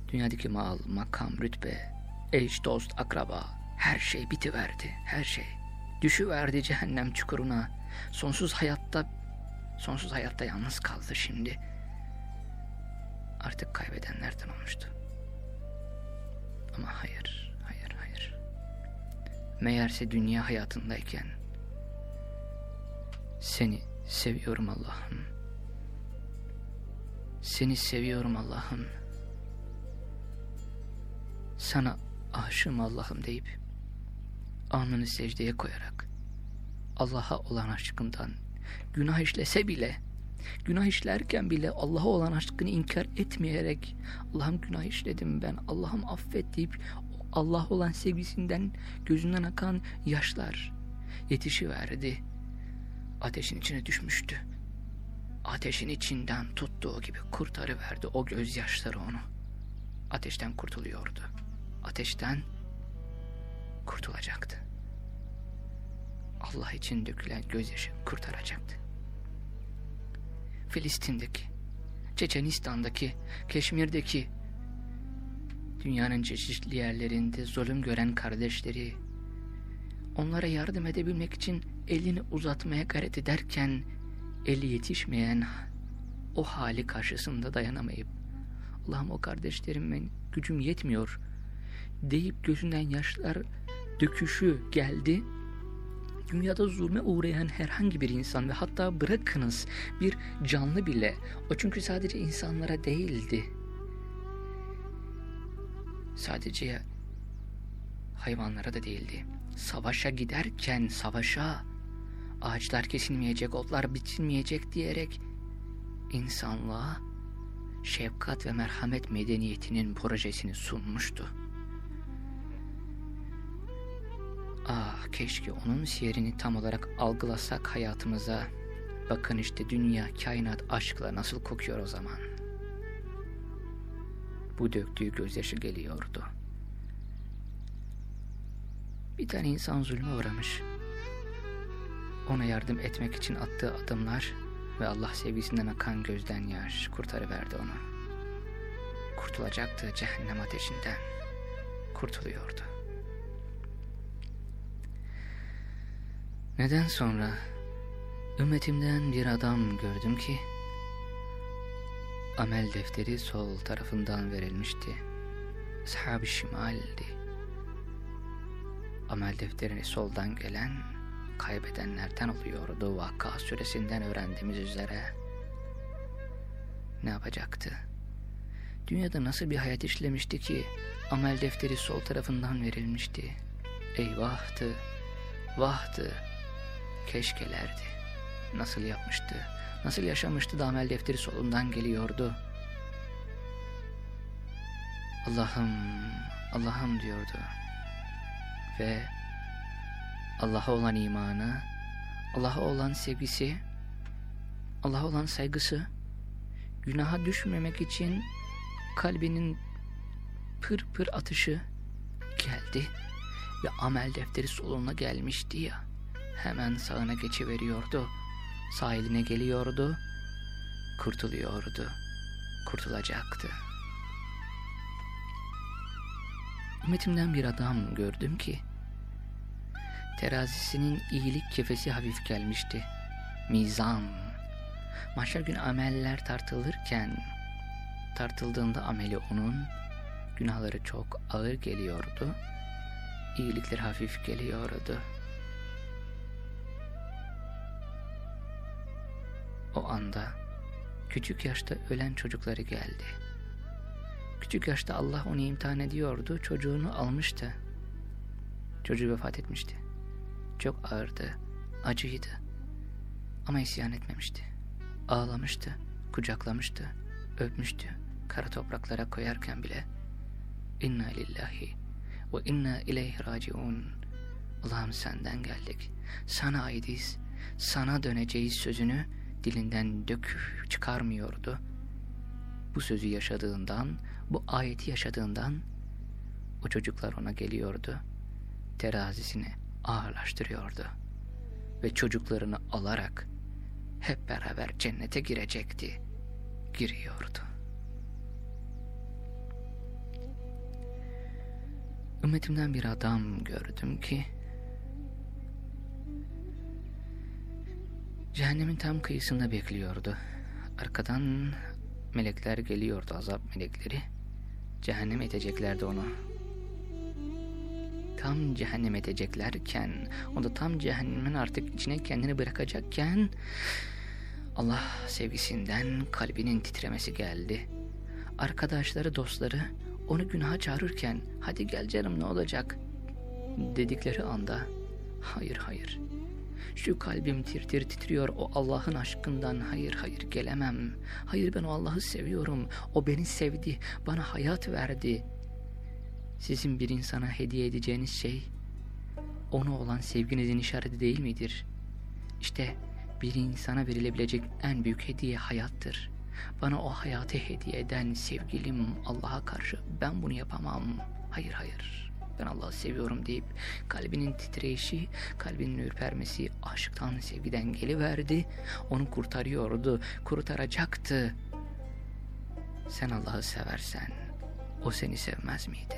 Dünyadaki mal, makam, rütbe, eş, dost, akraba her şey bitiverdi. Her şey. Düşüverdi cehennem çukuruna. Sonsuz hayatta sonsuz hayatta yalnız kaldı şimdi. Artık kaybedenlerden olmuştu. Ama hayır. Meğerse dünya hayatındayken seni seviyorum Allah'ım. Seni seviyorum Allah'ım. Sana aşığım Allah'ım deyip alnını secdeye koyarak Allah'a olan aşkından günah işlese bile günah işlerken bile Allah'a olan aşkını inkar etmeyerek Allah'ım günah işledim ben Allah'ım affet deyip Allah olan sevgisinden gözünden akan yaşlar yetişiverdi. Ateşin içine düşmüştü. Ateşin içinden tuttuğu gibi kurtarıverdi o gözyaşları onu. Ateşten kurtuluyordu. Ateşten kurtulacaktı. Allah için dökülen gözyaşı kurtaracaktı. Filistin'deki, Çeçenistan'daki, Keşmir'deki, dünyanın çeşitli yerlerinde zulüm gören kardeşleri, onlara yardım edebilmek için elini uzatmaya gayret ederken, eli yetişmeyen o hali karşısında dayanamayıp, Allah'ım o kardeşlerimin gücüm yetmiyor deyip gözünden yaşlar döküşü geldi dünyada zulme uğrayan herhangi bir insan ve hatta bırakınız bir canlı bile o çünkü sadece insanlara değildi. Sadece hayvanlara da değildi. Savaşa giderken savaşa ağaçlar kesilmeyecek, otlar bitilmeyecek diyerek insanlığa şefkat ve merhamet medeniyetinin projesini sunmuştu. Ah keşke onun siyerini tam olarak algılasak hayatımıza. Bakın işte dünya, kainat aşkla nasıl kokuyor o zaman. Bu döktüğü gözyaşı geliyordu. Bir tane insan zulme uğramış. Ona yardım etmek için attığı adımlar ve Allah sevgisinden akan gözden yaş kurtarıverdi onu. Kurtulacaktı cehennem ateşinden. Kurtuluyordu. Neden sonra ümmetimden bir adam gördüm ki amel defteri sol tarafından verilmişti. Ashab-ı şimaldi. Amel defterini soldan gelen kaybedenlerden oluyordu Vakka suresinden öğrendiğimiz üzere. Ne yapacaktı? Dünyada nasıl bir hayat işlemişti ki amel defteri sol tarafından verilmişti. Eyvahtı, vahtı, keşkelerdi. Nasıl yapmıştı, nasıl yaşamıştı da amel defteri solundan geliyordu. Allah'ım, Allah'ım diyordu. Ve Allah'a olan imanı, Allah'a olan sevgisi, Allah'a olan saygısı, günaha düşmemek için kalbinin pır pır atışı geldi ve amel defteri soluna gelmişti ya. Hemen sağına geçiveriyordu. Sahiline geliyordu. Kurtuluyordu. Kurtulacaktı. Ümmetimden bir adam gördüm ki terazisinin iyilik kefesi hafif gelmişti. Mizan. Mahşer gün ameller tartılırken tartıldığında ameli onun günahları çok ağır geliyordu. İyilikler hafif geliyordu. O anda küçük yaşta ölen çocukları geldi. Küçük yaşta Allah onu imtihan ediyordu, çocuğunu almıştı. Çocuğu vefat etmişti. Çok ağırdı, acıydı. Ama isyan etmemişti. Ağlamıştı, kucaklamıştı, öpmüştü. Kara topraklara koyarken bile İnna lillahi ve inna ileyhi raciun. Allah'ım senden geldik. Sana aitiz. Sana döneceğiz sözünü dilinden dök çıkarmıyordu. Bu sözü yaşadığından, bu ayeti yaşadığından o çocuklar ona geliyordu. Terazisini ağırlaştırıyordu. Ve çocuklarını alarak hep beraber cennete girecekti. Giriyordu. Ümmetimden bir adam gördüm ki cehennemin tam kıyısında bekliyordu. Arkadan melekler geliyordu azap melekleri. Cehennem edeceklerdi onu. Tam cehennem edeceklerken, o da tam cehennemin artık içine kendini bırakacakken Allah sevgisinden kalbinin titremesi geldi. Arkadaşları, dostları onu günaha çağırırken hadi gel canım ne olacak dedikleri anda hayır hayır şu kalbim tir tir titriyor o Allah'ın aşkından hayır hayır gelemem. Hayır ben o Allah'ı seviyorum. O beni sevdi bana hayat verdi. Sizin bir insana hediye edeceğiniz şey ona olan sevginizin işareti değil midir? İşte bir insana verilebilecek en büyük hediye hayattır. Bana o hayatı hediye eden sevgilim Allah'a karşı ben bunu yapamam. Hayır hayır ben Allah'ı seviyorum deyip kalbinin titreyişi, kalbinin ürpermesi aşktan sevgiden geliverdi. Onu kurtarıyordu, kurtaracaktı. Sen Allah'ı seversen o seni sevmez miydi?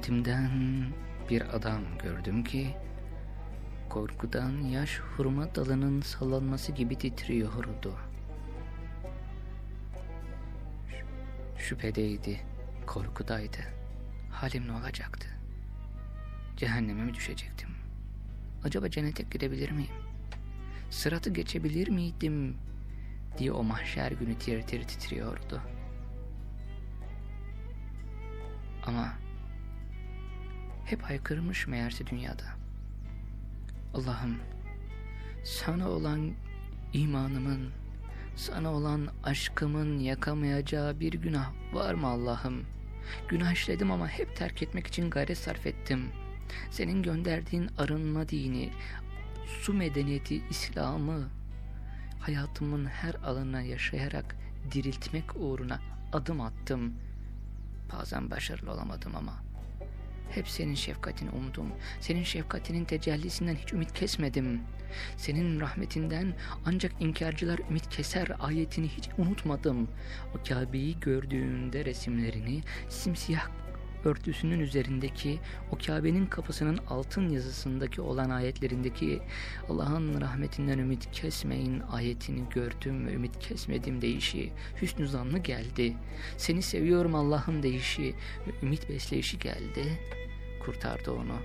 Ümmetimden bir adam gördüm ki korkudan yaş hurma dalının sallanması gibi titriyordu. Şüphedeydi, korkudaydı. Halim ne olacaktı? Cehenneme mi düşecektim? Acaba cennete gidebilir miyim? Sıratı geçebilir miydim? diye o mahşer günü tir tir titriyordu. Ama hep haykırmış meğerse dünyada. Allah'ım sana olan imanımın, sana olan aşkımın yakamayacağı bir günah var mı Allah'ım? Günah işledim ama hep terk etmek için gayret sarf ettim. Senin gönderdiğin arınma dini, su medeniyeti, İslam'ı hayatımın her alanına yaşayarak diriltmek uğruna adım attım. Bazen başarılı olamadım ama hep senin şefkatini umdum. Senin şefkatinin tecellisinden hiç ümit kesmedim. Senin rahmetinden ancak inkarcılar ümit keser ayetini hiç unutmadım. O Kabe'yi gördüğünde resimlerini simsiyah örtüsünün üzerindeki o Kabe'nin kapısının altın yazısındaki olan ayetlerindeki Allah'ın rahmetinden ümit kesmeyin ayetini gördüm ve ümit kesmedim deyişi hüsnü zanlı geldi. Seni seviyorum Allah'ım deyişi ve ümit besleyişi geldi. Kurtardı onu.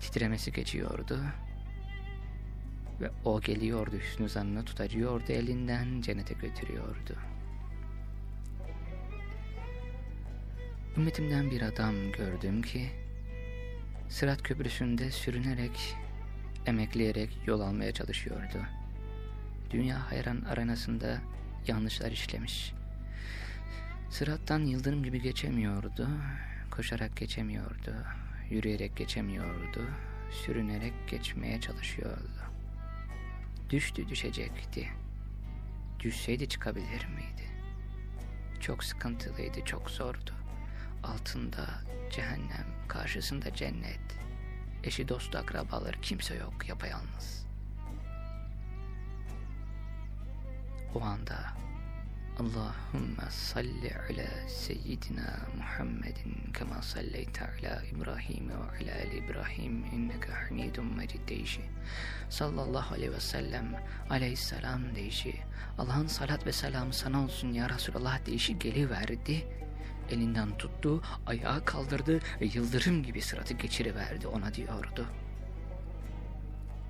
Titremesi geçiyordu. Ve o geliyordu hüsnü zannını tutacıyordu elinden cennete götürüyordu. Ümmetimden bir adam gördüm ki Sırat Köprüsü'nde sürünerek, emekleyerek yol almaya çalışıyordu. Dünya hayran arenasında yanlışlar işlemiş. Sırattan yıldırım gibi geçemiyordu, koşarak geçemiyordu, yürüyerek geçemiyordu, sürünerek geçmeye çalışıyordu. Düştü düşecekti. Düşseydi çıkabilir miydi? Çok sıkıntılıydı, çok zordu. Altında cehennem, karşısında cennet. Eşi dostu akrabaları kimse yok, yapayalnız. O anda Allahümme salli ala seyyidina Muhammedin kema salleyte ala İbrahim ve ala ali İbrahim inneke hamidun mecid deyişi. Sallallahu aleyhi ve sellem aleyhisselam deyişi. Allah'ın salat ve selamı sana olsun ya Resulallah deyişi geliverdi. Elinden tuttu, ayağa kaldırdı ve yıldırım gibi sıratı geçiriverdi ona diyordu.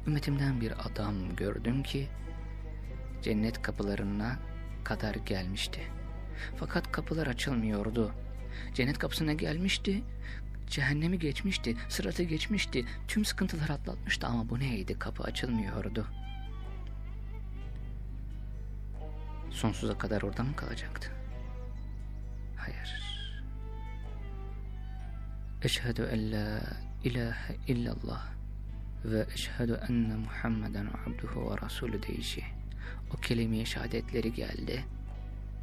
Ümmetimden bir adam gördüm ki cennet kapılarına kadar gelmişti. Fakat kapılar açılmıyordu. Cennet kapısına gelmişti, cehennemi geçmişti, sıratı geçmişti, tüm sıkıntılar atlatmıştı ama bu neydi? Kapı açılmıyordu. Sonsuza kadar orada mı kalacaktı? Hayır. Eşhedü en la ilahe illallah ve eşhedü enne Muhammeden abduhu ve rasulü deyişi o kelime-i şehadetleri geldi.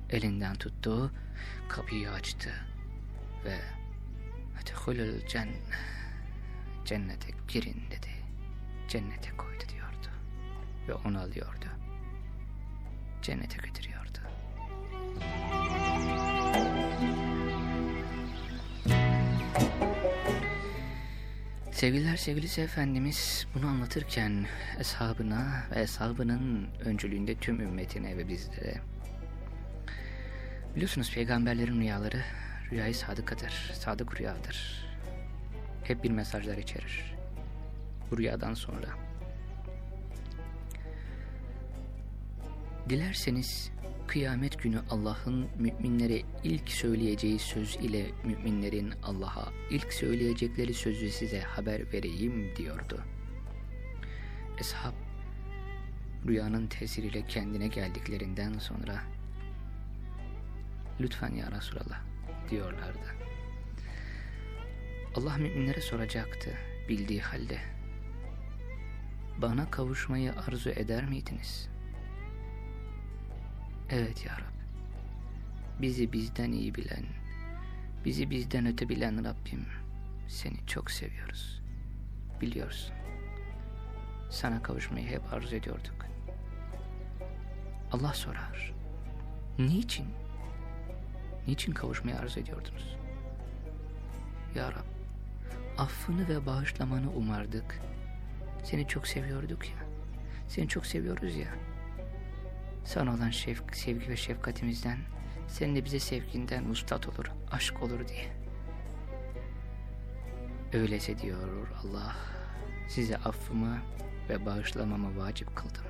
Elinden tuttu, kapıyı açtı ve Edhulul cennet cennete girin dedi. Cennete koydu diyordu. Ve onu alıyordu. Cennete götürüyordu. Sevgililer sevgilisi Efendimiz bunu anlatırken eshabına ve eshabının öncülüğünde tüm ümmetine ve bizlere biliyorsunuz peygamberlerin rüyaları rüyayı sadıkadır, sadık rüyadır. Hep bir mesajlar içerir. Bu rüyadan sonra. Dilerseniz kıyamet günü Allah'ın müminlere ilk söyleyeceği söz ile müminlerin Allah'a ilk söyleyecekleri sözü size haber vereyim diyordu. Eshab rüyanın tesiriyle kendine geldiklerinden sonra lütfen ya Resulallah diyorlardı. Allah müminlere soracaktı bildiği halde. Bana kavuşmayı arzu eder miydiniz?'' Evet ya Rab. Bizi bizden iyi bilen, bizi bizden öte bilen Rabbim seni çok seviyoruz. Biliyorsun. Sana kavuşmayı hep arzu ediyorduk. Allah sorar. Niçin? Niçin kavuşmayı arzu ediyordunuz? Ya Rab, affını ve bağışlamanı umardık. Seni çok seviyorduk ya. Seni çok seviyoruz ya. Sana olan şevk, sevgi ve şefkatimizden, senin de bize sevginden ustat olur, aşk olur diye. Öyleyse diyor Allah, size affımı ve bağışlamamı vacip kıldım.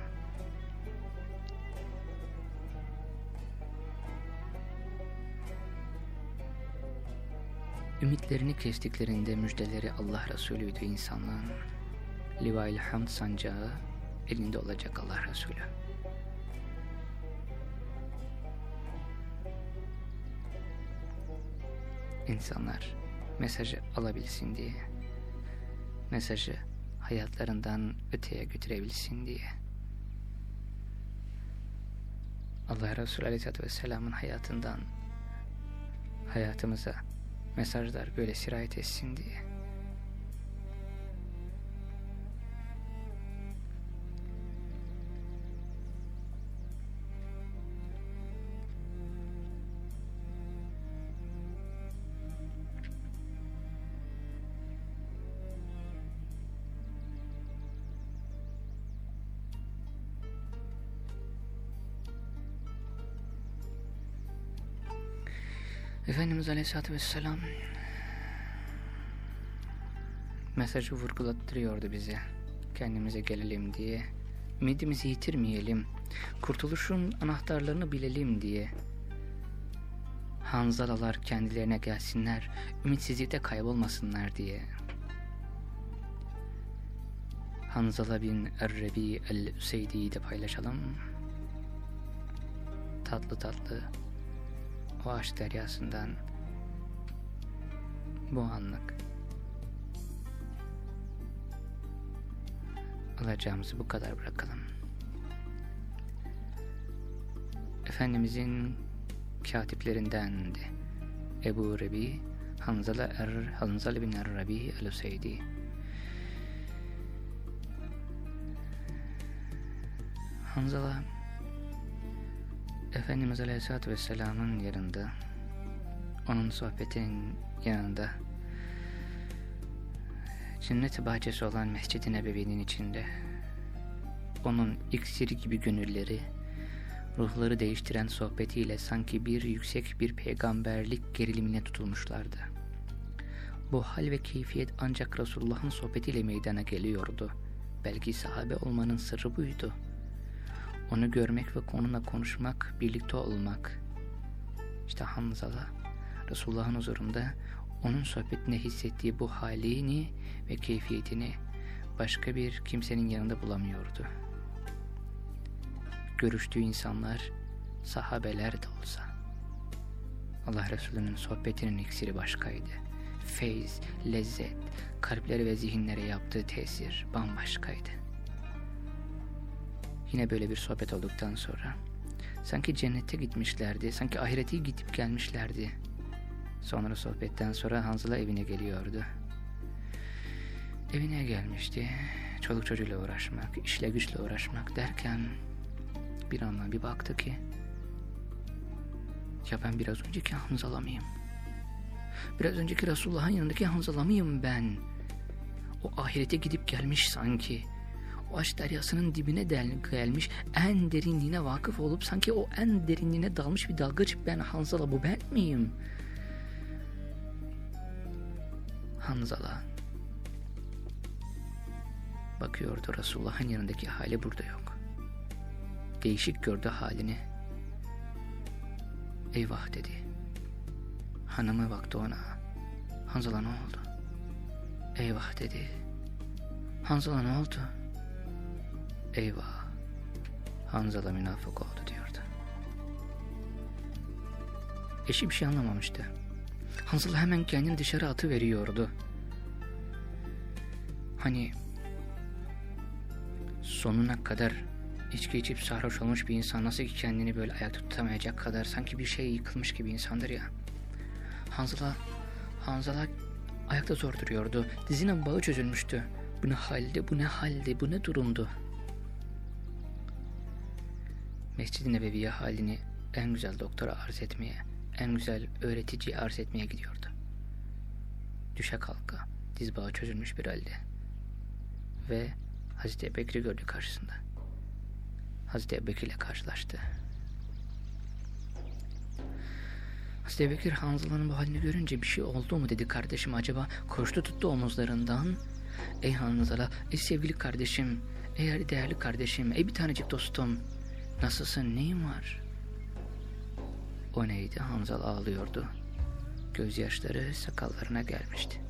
Ümitlerini kestiklerinde müjdeleri Allah Resulü'ydü insanlığın. Livail Hamd sancağı elinde olacak Allah Resulü. İnsanlar mesajı alabilsin diye. Mesajı hayatlarından öteye götürebilsin diye. Allah Resulü Aleyhisselatü Vesselam'ın hayatından hayatımıza mesajlar böyle sirayet etsin diye. Efendimiz Aleyhisselatü Vesselam mesajı vurgulattırıyordu bize. Kendimize gelelim diye. Ümidimizi yitirmeyelim. Kurtuluşun anahtarlarını bilelim diye. Hanzalalar kendilerine gelsinler. Ümitsizlikte kaybolmasınlar diye. Hanzala bin Errebi el-Üseydi'yi de paylaşalım. Tatlı tatlı o aşk deryasından bu anlık alacağımızı bu kadar bırakalım. Efendimizin katiplerindendi. Ebu Rebi, Hanzala er, Hanzala bin Er-Rebi el-Useydi. Hanzala Efendimiz Aleyhisselatü Vesselam'ın yanında onun sohbetinin yanında cennet bahçesi olan Mescid-i Nebevi'nin içinde onun iksiri gibi gönülleri ruhları değiştiren sohbetiyle sanki bir yüksek bir peygamberlik gerilimine tutulmuşlardı. Bu hal ve keyfiyet ancak Resulullah'ın sohbetiyle meydana geliyordu. Belki sahabe olmanın sırrı buydu. Onu görmek ve onunla konuşmak, birlikte olmak. İşte Hamzala, Resulullah'ın huzurunda onun sohbetinde hissettiği bu halini ve keyfiyetini başka bir kimsenin yanında bulamıyordu. Görüştüğü insanlar sahabeler de olsa. Allah Resulü'nün sohbetinin iksiri başkaydı. Feyz, lezzet, kalplere ve zihinlere yaptığı tesir bambaşkaydı. Yine böyle bir sohbet olduktan sonra sanki cennete gitmişlerdi, sanki ahirete gidip gelmişlerdi. Sonra sohbetten sonra Hanzala evine geliyordu. Evine gelmişti. Çoluk çocuğuyla uğraşmak, işle güçle uğraşmak derken bir anda bir baktı ki ya ben biraz önceki Hanzala mıyım? Biraz önceki Resulullah'ın yanındaki Hanzala mıyım ben? O ahirete gidip gelmiş sanki. O aşk deryasının dibine del gelmiş, en derinliğine vakıf olup sanki o en derinliğine dalmış bir dalgıç ben Hanzala bu ben miyim? Hanzala bakıyordu Resulullah'ın yanındaki hali burada yok. Değişik gördü halini. Eyvah dedi. Hanımı baktı ona. Hanzala ne oldu? Eyvah dedi. Hanzala ne oldu? Eyvah. Hanzala münafık oldu diyordu. Eşi bir şey anlamamıştı. Hanzala hemen kendini dışarı atı veriyordu. Hani sonuna kadar içki içip sarhoş olmuş bir insan nasıl ki kendini böyle ayakta tutamayacak kadar sanki bir şey yıkılmış gibi insandır ya. Hanzala, Hanzala ayakta zor duruyordu. Dizinin bağı çözülmüştü. Bu ne halde, bu ne halde, bu ne durumdu? Mescid-i Nebevi'ye halini en güzel doktora arz etmeye, en güzel öğreticiye arz etmeye gidiyordu. Düşe kalka, diz bağı çözülmüş bir halde. Ve Hazreti Ebubekir'i gördü karşısında. Hazreti Ebubekir ile karşılaştı. Hazreti Ebubekir Hanzala'nın bu halini görünce bir şey oldu mu dedi kardeşim acaba koştu tuttu omuzlarından. Ey Hanzala, ey sevgili kardeşim, ey değerli kardeşim, ey bir tanecik dostum. Nasılsın, neyin var? O neydi? Hanzala ağlıyordu. Gözyaşları sakallarına gelmişti.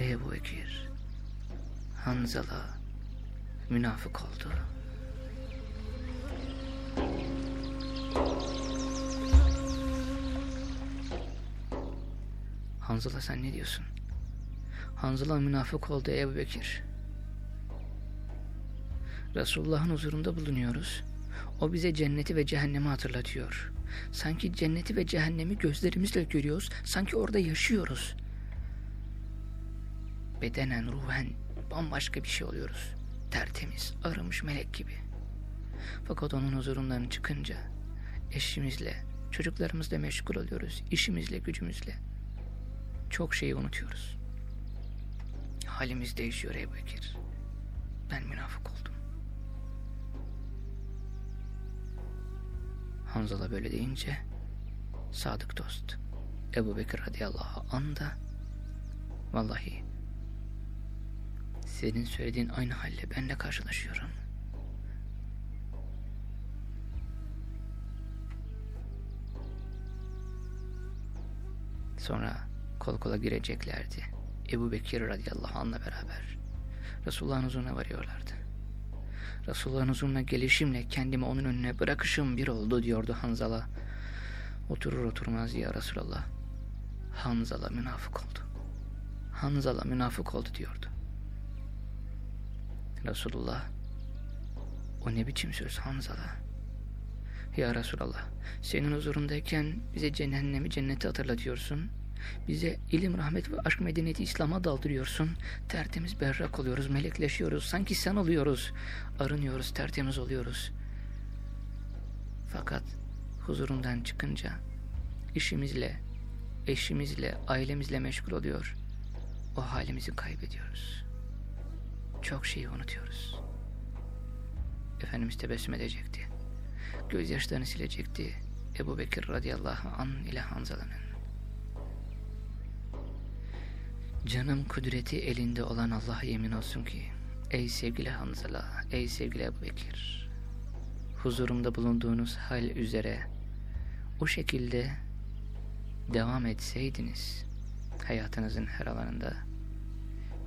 Ebu Bekir, Hanzala münafık oldu. Hanzala sen ne diyorsun? Hanzala münafık oldu Ebu Bekir. Resulullah'ın huzurunda bulunuyoruz. O bize cenneti ve cehennemi hatırlatıyor. Sanki cenneti ve cehennemi gözlerimizle görüyoruz. Sanki orada yaşıyoruz. Bedenen, ruhen bambaşka bir şey oluyoruz. Tertemiz, aramış melek gibi. Fakat onun huzurundan çıkınca eşimizle, çocuklarımızla meşgul oluyoruz. işimizle, gücümüzle. Çok şeyi unutuyoruz. Halimiz değişiyor Ebu Bekir. Ben münafık oldum. Hanzala böyle deyince sadık dost Ebu Bekir radıyallahu anh da vallahi senin söylediğin aynı halle ben de karşılaşıyorum. Sonra kol kola gireceklerdi. Ebu Bekir radıyallahu anh'la beraber. Resulullah'ın huzuruna varıyorlardı. Resulullah'ın huzuruna gelişimle kendimi onun önüne bırakışım bir oldu diyordu Hanzala. Oturur oturmaz ya Resulallah. Hanzala münafık oldu. Hanzala münafık oldu diyordu. Resulullah o ne biçim söz Hanzala? Ya Resulallah senin huzurundayken bize cehennemi cenneti hatırlatıyorsun. Bize ilim, rahmet ve aşk medeniyeti İslam'a daldırıyorsun. Tertemiz berrak oluyoruz, melekleşiyoruz. Sanki sen oluyoruz. Arınıyoruz, tertemiz oluyoruz. Fakat huzurundan çıkınca işimizle, eşimizle, ailemizle meşgul oluyor. O halimizi kaybediyoruz. Çok şeyi unutuyoruz. Efendimiz tebessüm edecekti. Gözyaşlarını silecekti. Ebu Bekir radıyallahu an ile Hanzala'nın. Canım kudreti elinde olan Allah'a yemin olsun ki, ey sevgili Hanzala, ey sevgili Ebu Bekir, huzurumda bulunduğunuz hal üzere o şekilde devam etseydiniz hayatınızın her alanında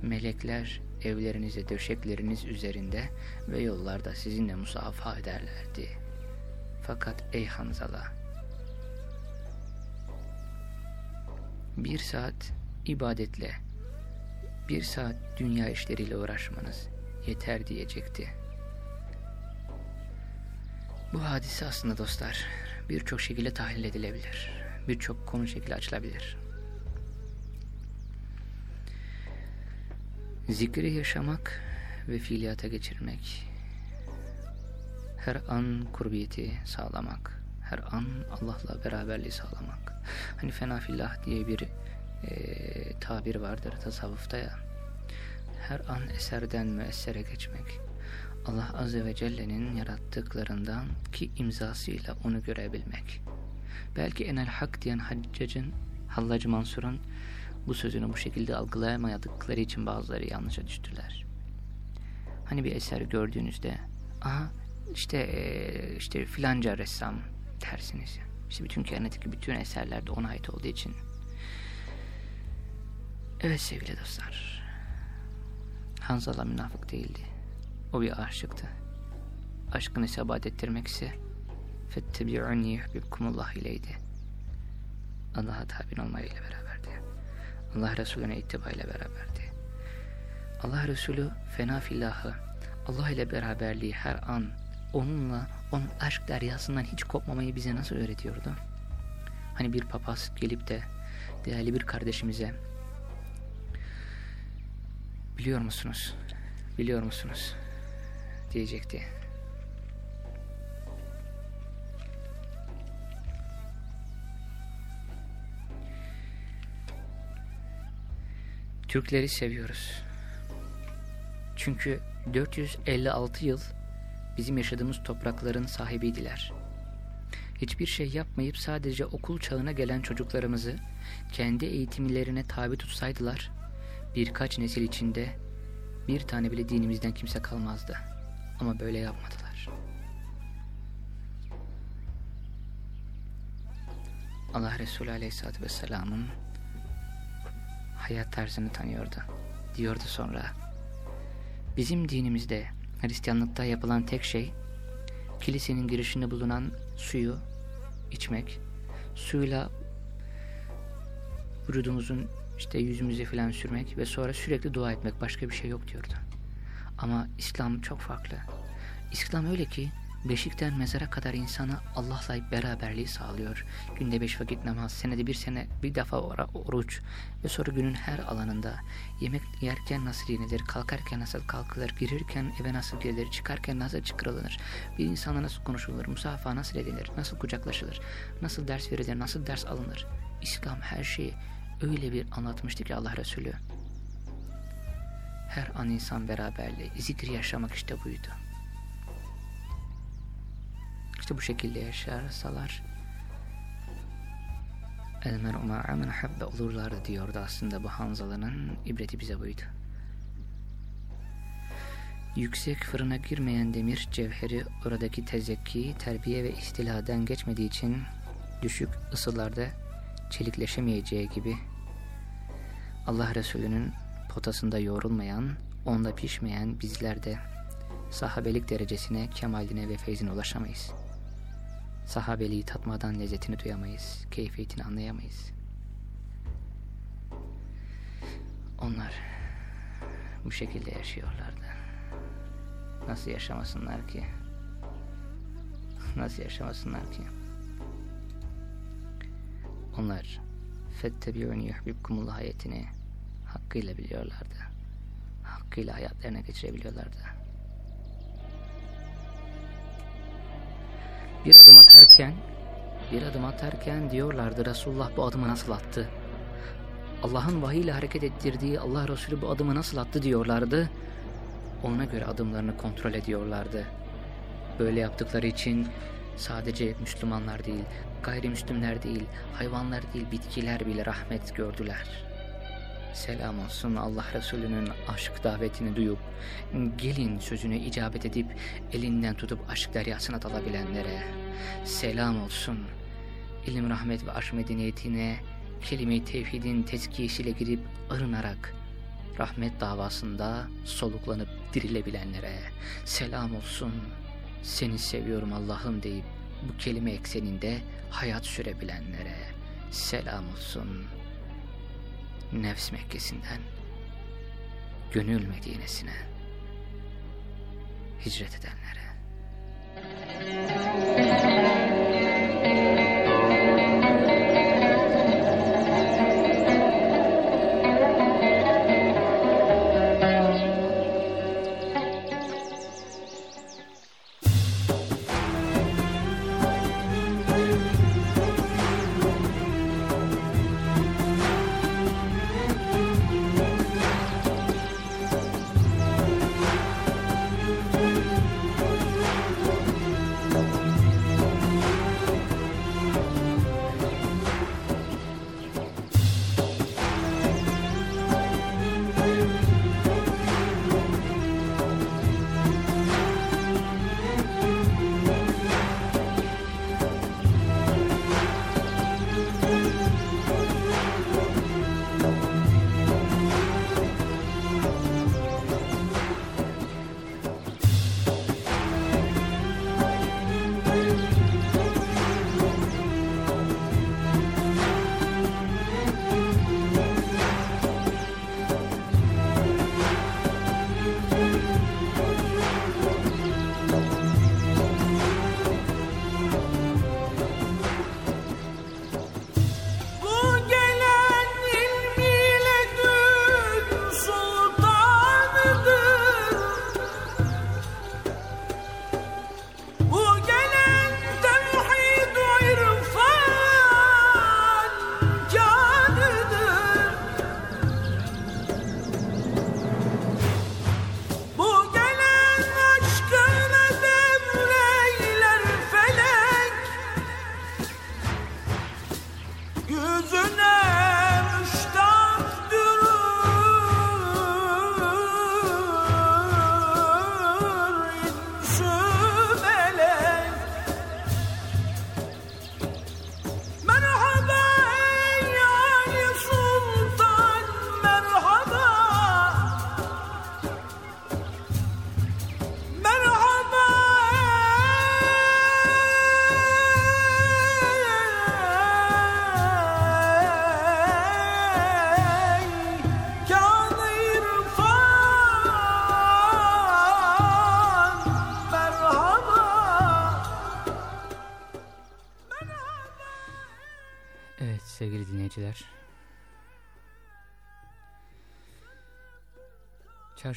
melekler evlerinize döşekleriniz üzerinde ve yollarda sizinle musafaha ederlerdi. Fakat ey Hanzala bir saat ibadetle bir saat dünya işleriyle uğraşmanız yeter diyecekti. Bu hadise aslında dostlar birçok şekilde tahlil edilebilir. Birçok konu şekilde açılabilir. Zikri yaşamak ve fiiliyata geçirmek. Her an kurbiyeti sağlamak. Her an Allah'la beraberliği sağlamak. Hani fena fillah diye bir e, tabir vardır tasavvufta ya. Her an eserden müessere geçmek. Allah Azze ve Celle'nin yarattıklarından ki imzasıyla onu görebilmek. Belki enel hak diyen Haccac'ın, Hallacı Mansur'un bu sözünü bu şekilde algılayamadıkları için bazıları yanlışa düştüler. Hani bir eser gördüğünüzde, aha işte e, işte filanca ressam dersiniz. İşte bütün kainattaki bütün eserler de ona ait olduğu için. Evet sevgili dostlar. Hanzala münafık değildi. O bir aşıktı. Aşkını sebat ettirmek ise fettebi'uni yuhbibkumullah ileydi. Allah'a tabi olmayla beraberdi. Allah Resulüne ittiba ile beraberdi. Allah Resulü fena fillahı, Allah ile beraberliği her an onunla, onun aşk deryasından hiç kopmamayı bize nasıl öğretiyordu? Hani bir papaz gelip de değerli bir kardeşimize biliyor musunuz, biliyor musunuz diyecekti. Türkleri seviyoruz. Çünkü 456 yıl bizim yaşadığımız toprakların sahibiydiler. Hiçbir şey yapmayıp sadece okul çağına gelen çocuklarımızı kendi eğitimlerine tabi tutsaydılar, birkaç nesil içinde bir tane bile dinimizden kimse kalmazdı. Ama böyle yapmadılar. Allah Resulü Aleyhisselatü Vesselam'ın hayat tarzını tanıyordu. Diyordu sonra, bizim dinimizde Hristiyanlıkta yapılan tek şey, kilisenin girişinde bulunan suyu içmek, suyla vücudumuzun işte yüzümüze falan sürmek ve sonra sürekli dua etmek başka bir şey yok diyordu. Ama İslam çok farklı. İslam öyle ki beşikten mezara kadar insana Allah'la beraberliği sağlıyor. Günde beş vakit namaz, senede bir sene bir defa oruç ve sonra günün her alanında yemek yerken nasıl yenilir, kalkarken nasıl kalkılır, girirken eve nasıl girilir, çıkarken nasıl çıkarılır, bir insanla nasıl konuşulur, musafaha nasıl edilir, nasıl kucaklaşılır, nasıl ders verilir, nasıl ders alınır. İslam her şeyi öyle bir anlatmıştı ki Allah Resulü. Her an insan beraberliği, zikri yaşamak işte buydu. İşte bu şekilde yaşarsalar El mer'u ma'amen habbe olurlardı diyordu aslında bu Hanzala'nın ibreti bize buydu. Yüksek fırına girmeyen demir cevheri oradaki tezekki, terbiye ve istiladen geçmediği için düşük ısılarda çelikleşemeyeceği gibi Allah Resulü'nün potasında yoğrulmayan, onda pişmeyen bizler de sahabelik derecesine, kemaline ve feyzine ulaşamayız. Sahabeliği tatmadan lezzetini duyamayız, keyfiyetini anlayamayız. Onlar bu şekilde yaşıyorlardı. Nasıl yaşamasınlar ki? Nasıl yaşamasınlar ki? Onlar fettebi'uni yuhbibkumullah ayetini hakkıyla biliyorlardı. Hakkıyla hayatlarına geçirebiliyorlardı. Bir adım atarken bir adım atarken diyorlardı Resulullah bu adımı nasıl attı? Allah'ın vahiyle hareket ettirdiği Allah Resulü bu adımı nasıl attı diyorlardı. Ona göre adımlarını kontrol ediyorlardı. Böyle yaptıkları için sadece Müslümanlar değil, gayrimüslimler değil, hayvanlar değil, bitkiler bile rahmet gördüler. Selam olsun Allah Resulü'nün aşk davetini duyup, gelin sözüne icabet edip, elinden tutup aşk deryasına dalabilenlere. Selam olsun ilim, rahmet ve aşk medeniyetine, kelime-i tevhidin tezkiyesiyle girip arınarak, rahmet davasında soluklanıp dirilebilenlere. Selam olsun seni seviyorum Allah'ım deyip, bu kelime ekseninde hayat sürebilenlere selam olsun. Nefs Mekkesi'nden gönül Medine'sine hicret edenlere.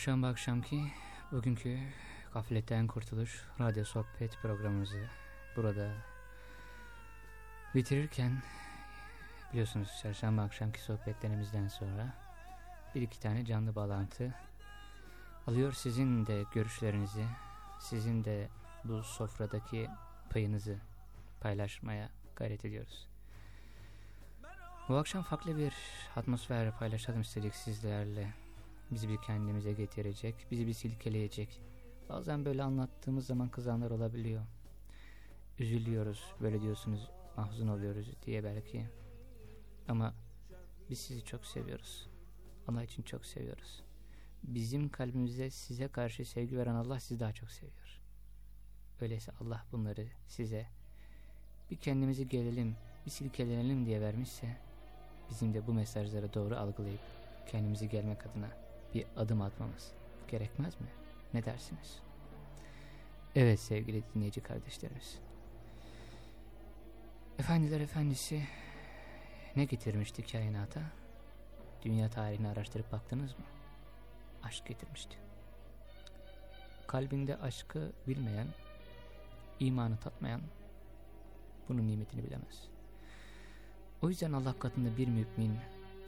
Çarşamba akşamki bugünkü Gafletten Kurtuluş Radyo Sohbet programımızı burada bitirirken biliyorsunuz çarşamba akşamki sohbetlerimizden sonra bir iki tane canlı bağlantı alıyor. Sizin de görüşlerinizi, sizin de bu sofradaki payınızı paylaşmaya gayret ediyoruz. Bu akşam farklı bir atmosfer paylaşalım istedik sizlerle. Bizi bir kendimize getirecek, bizi bir silkeleyecek. Bazen böyle anlattığımız zaman kızanlar olabiliyor. Üzülüyoruz, böyle diyorsunuz, mahzun oluyoruz diye belki. Ama biz sizi çok seviyoruz. Allah için çok seviyoruz. Bizim kalbimize size karşı sevgi veren Allah sizi daha çok seviyor. Öyleyse Allah bunları size bir kendimizi gelelim, bir silkelenelim diye vermişse bizim de bu mesajları doğru algılayıp kendimizi gelmek adına bir adım atmamız gerekmez mi? Ne dersiniz? Evet sevgili dinleyici kardeşlerimiz. Efendiler efendisi ne getirmişti kainata? Dünya tarihini araştırıp baktınız mı? Aşk getirmişti. Kalbinde aşkı bilmeyen, imanı tatmayan bunun nimetini bilemez. O yüzden Allah katında bir mümin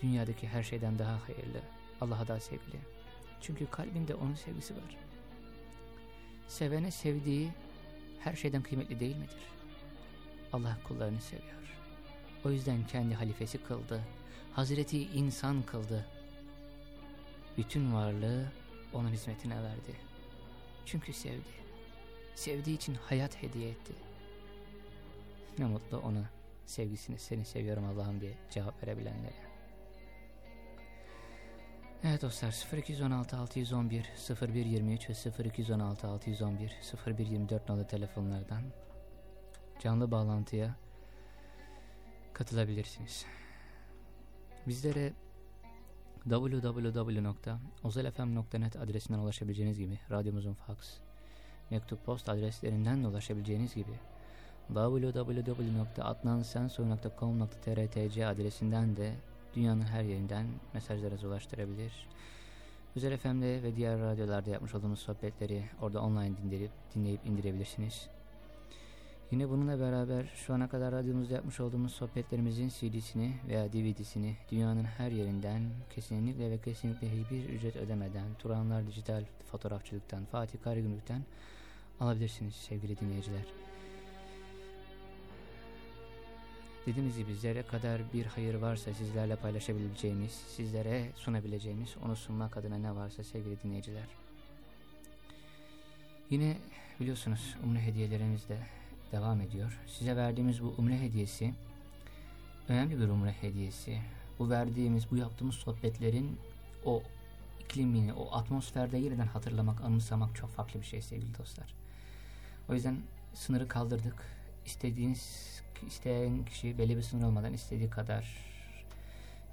dünyadaki her şeyden daha hayırlı, Allah'a daha sevgili. Çünkü kalbinde onun sevgisi var. Sevene sevdiği her şeyden kıymetli değil midir? Allah kullarını seviyor. O yüzden kendi halifesi kıldı. Hazreti insan kıldı. Bütün varlığı onun hizmetine verdi. Çünkü sevdi. Sevdiği için hayat hediye etti. Ne mutlu ona sevgisini seni seviyorum Allah'ım diye cevap verebilenlere. Evet dostlar 0216 611 0123 ve 0216 611 0124 nolu telefonlardan canlı bağlantıya katılabilirsiniz. Bizlere www.ozelfm.net adresinden ulaşabileceğiniz gibi radyomuzun fax, mektup post adreslerinden de ulaşabileceğiniz gibi www.adnansensoy.com.tr adresinden de dünyanın her yerinden mesajlarınızı ulaştırabilir. Güzel FM'de ve diğer radyolarda yapmış olduğumuz sohbetleri orada online dinleyip, dinleyip indirebilirsiniz. Yine bununla beraber şu ana kadar radyomuzda yapmış olduğumuz sohbetlerimizin CD'sini veya DVD'sini dünyanın her yerinden kesinlikle ve kesinlikle hiçbir ücret ödemeden Turanlar Dijital Fotoğrafçılıktan, Fatih Karagümrük'ten alabilirsiniz sevgili dinleyiciler. Dediğimiz gibi zerre kadar bir hayır varsa sizlerle paylaşabileceğimiz, sizlere sunabileceğimiz, onu sunmak adına ne varsa sevgili dinleyiciler. Yine biliyorsunuz umre hediyelerimiz de devam ediyor. Size verdiğimiz bu umre hediyesi önemli bir umre hediyesi. Bu verdiğimiz, bu yaptığımız sohbetlerin o iklimini, o atmosferde yeniden hatırlamak, anımsamak çok farklı bir şey sevgili dostlar. O yüzden sınırı kaldırdık. İstediğiniz, isteyen kişi belli bir sınır olmadan istediği kadar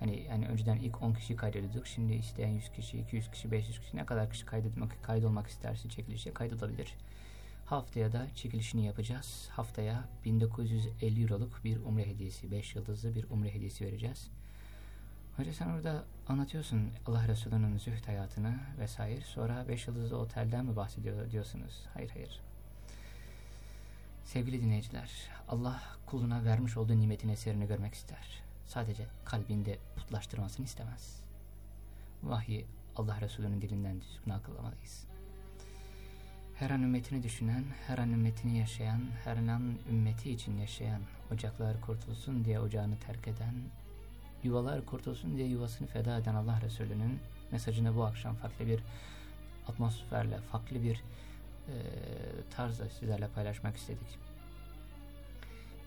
hani yani önceden ilk 10 kişi kaydediyorduk. Şimdi isteyen 100 kişi, 200 kişi, 500 kişi ne kadar kişi kaydetmek, kaydolmak isterse çekilişe kaydolabilir. Haftaya da çekilişini yapacağız. Haftaya 1950 euroluk bir umre hediyesi, 5 yıldızlı bir umre hediyesi vereceğiz. Hoca sen orada anlatıyorsun Allah Resulü'nün zühd hayatını vesaire. Sonra 5 yıldızlı otelden mi bahsediyor diyorsunuz? Hayır hayır. Sevgili dinleyiciler, Allah kuluna vermiş olduğu nimetin eserini görmek ister. Sadece kalbinde putlaştırmasını istemez. Vahyi Allah Resulü'nün dilinden düzgün akıllamalıyız. Her an ümmetini düşünen, her an ümmetini yaşayan, her an ümmeti için yaşayan, ocaklar kurtulsun diye ocağını terk eden, yuvalar kurtulsun diye yuvasını feda eden Allah Resulü'nün mesajını bu akşam farklı bir atmosferle, farklı bir e, sizlerle paylaşmak istedik.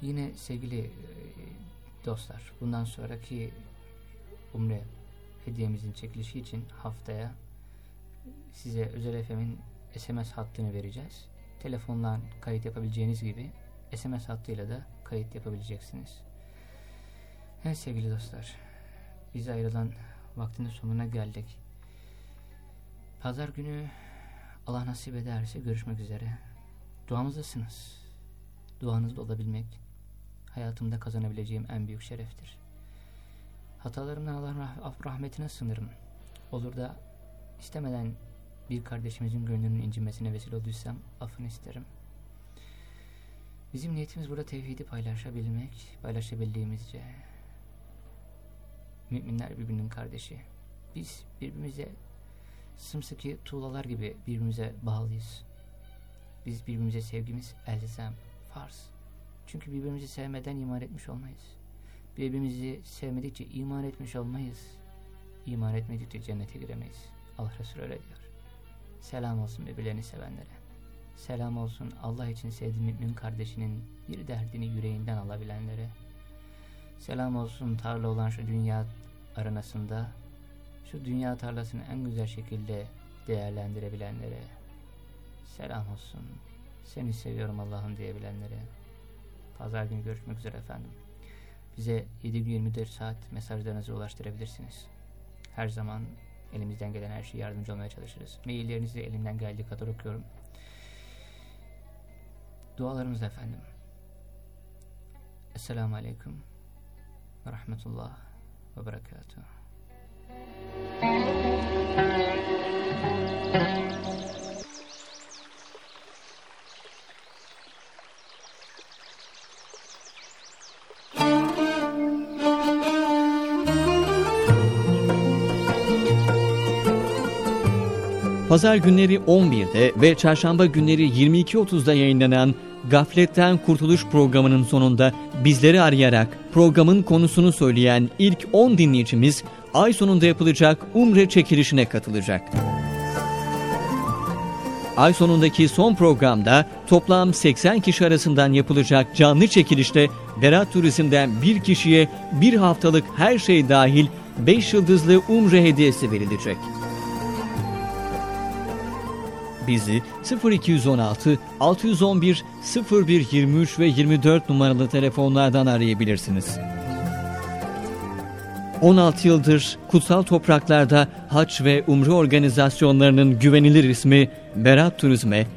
Yine sevgili e, dostlar, bundan sonraki Umre hediyemizin çekilişi için haftaya size Özel FM'in SMS hattını vereceğiz. Telefondan kayıt yapabileceğiniz gibi SMS hattıyla da kayıt yapabileceksiniz. Evet sevgili dostlar, bize ayrılan vaktinin sonuna geldik. Pazar günü Allah nasip ederse görüşmek üzere. Duamızdasınız. Duanızda olabilmek hayatımda kazanabileceğim en büyük şereftir. Hatalarımdan Allah'ın rah rahmetine sınırım. Olur da istemeden bir kardeşimizin gönlünün incinmesine vesile olduysam affını isterim. Bizim niyetimiz burada tevhidi paylaşabilmek, paylaşabildiğimizce. Müminler birbirinin kardeşi. Biz birbirimize sımsıkı tuğlalar gibi birbirimize bağlıyız. Biz birbirimize sevgimiz elzem, farz. Çünkü birbirimizi sevmeden iman etmiş olmayız. Birbirimizi sevmedikçe iman etmiş olmayız. İman etmedikçe cennete giremeyiz. Allah Resulü öyle diyor. Selam olsun birbirlerini sevenlere. Selam olsun Allah için sevdiği mümin kardeşinin bir derdini yüreğinden alabilenlere. Selam olsun tarla olan şu dünya aranasında şu dünya tarlasını en güzel şekilde değerlendirebilenlere. Selam olsun. Seni seviyorum Allah'ım diyebilenlere. Pazar günü görüşmek üzere efendim. Bize 7-24 saat mesajlarınızı ulaştırabilirsiniz. Her zaman elimizden gelen her şeyi yardımcı olmaya çalışırız. Maillerinizi elimden geldiği kadar okuyorum. Dualarımız efendim. Esselamu Aleyküm Rahmetullah ve Berekatuhu. Pazar günleri 11'de ve çarşamba günleri 22.30'da yayınlanan Gafletten Kurtuluş programının sonunda bizleri arayarak programın konusunu söyleyen ilk 10 dinleyicimiz ay sonunda yapılacak Umre çekilişine katılacak. Ay sonundaki son programda toplam 80 kişi arasından yapılacak canlı çekilişte Berat Turizm'den bir kişiye bir haftalık her şey dahil 5 yıldızlı Umre hediyesi verilecek. Bizi 0216 611 01 23 ve 24 numaralı telefonlardan arayabilirsiniz. 16 yıldır kutsal topraklarda haç ve umre organizasyonlarının güvenilir ismi Berat Turizm'e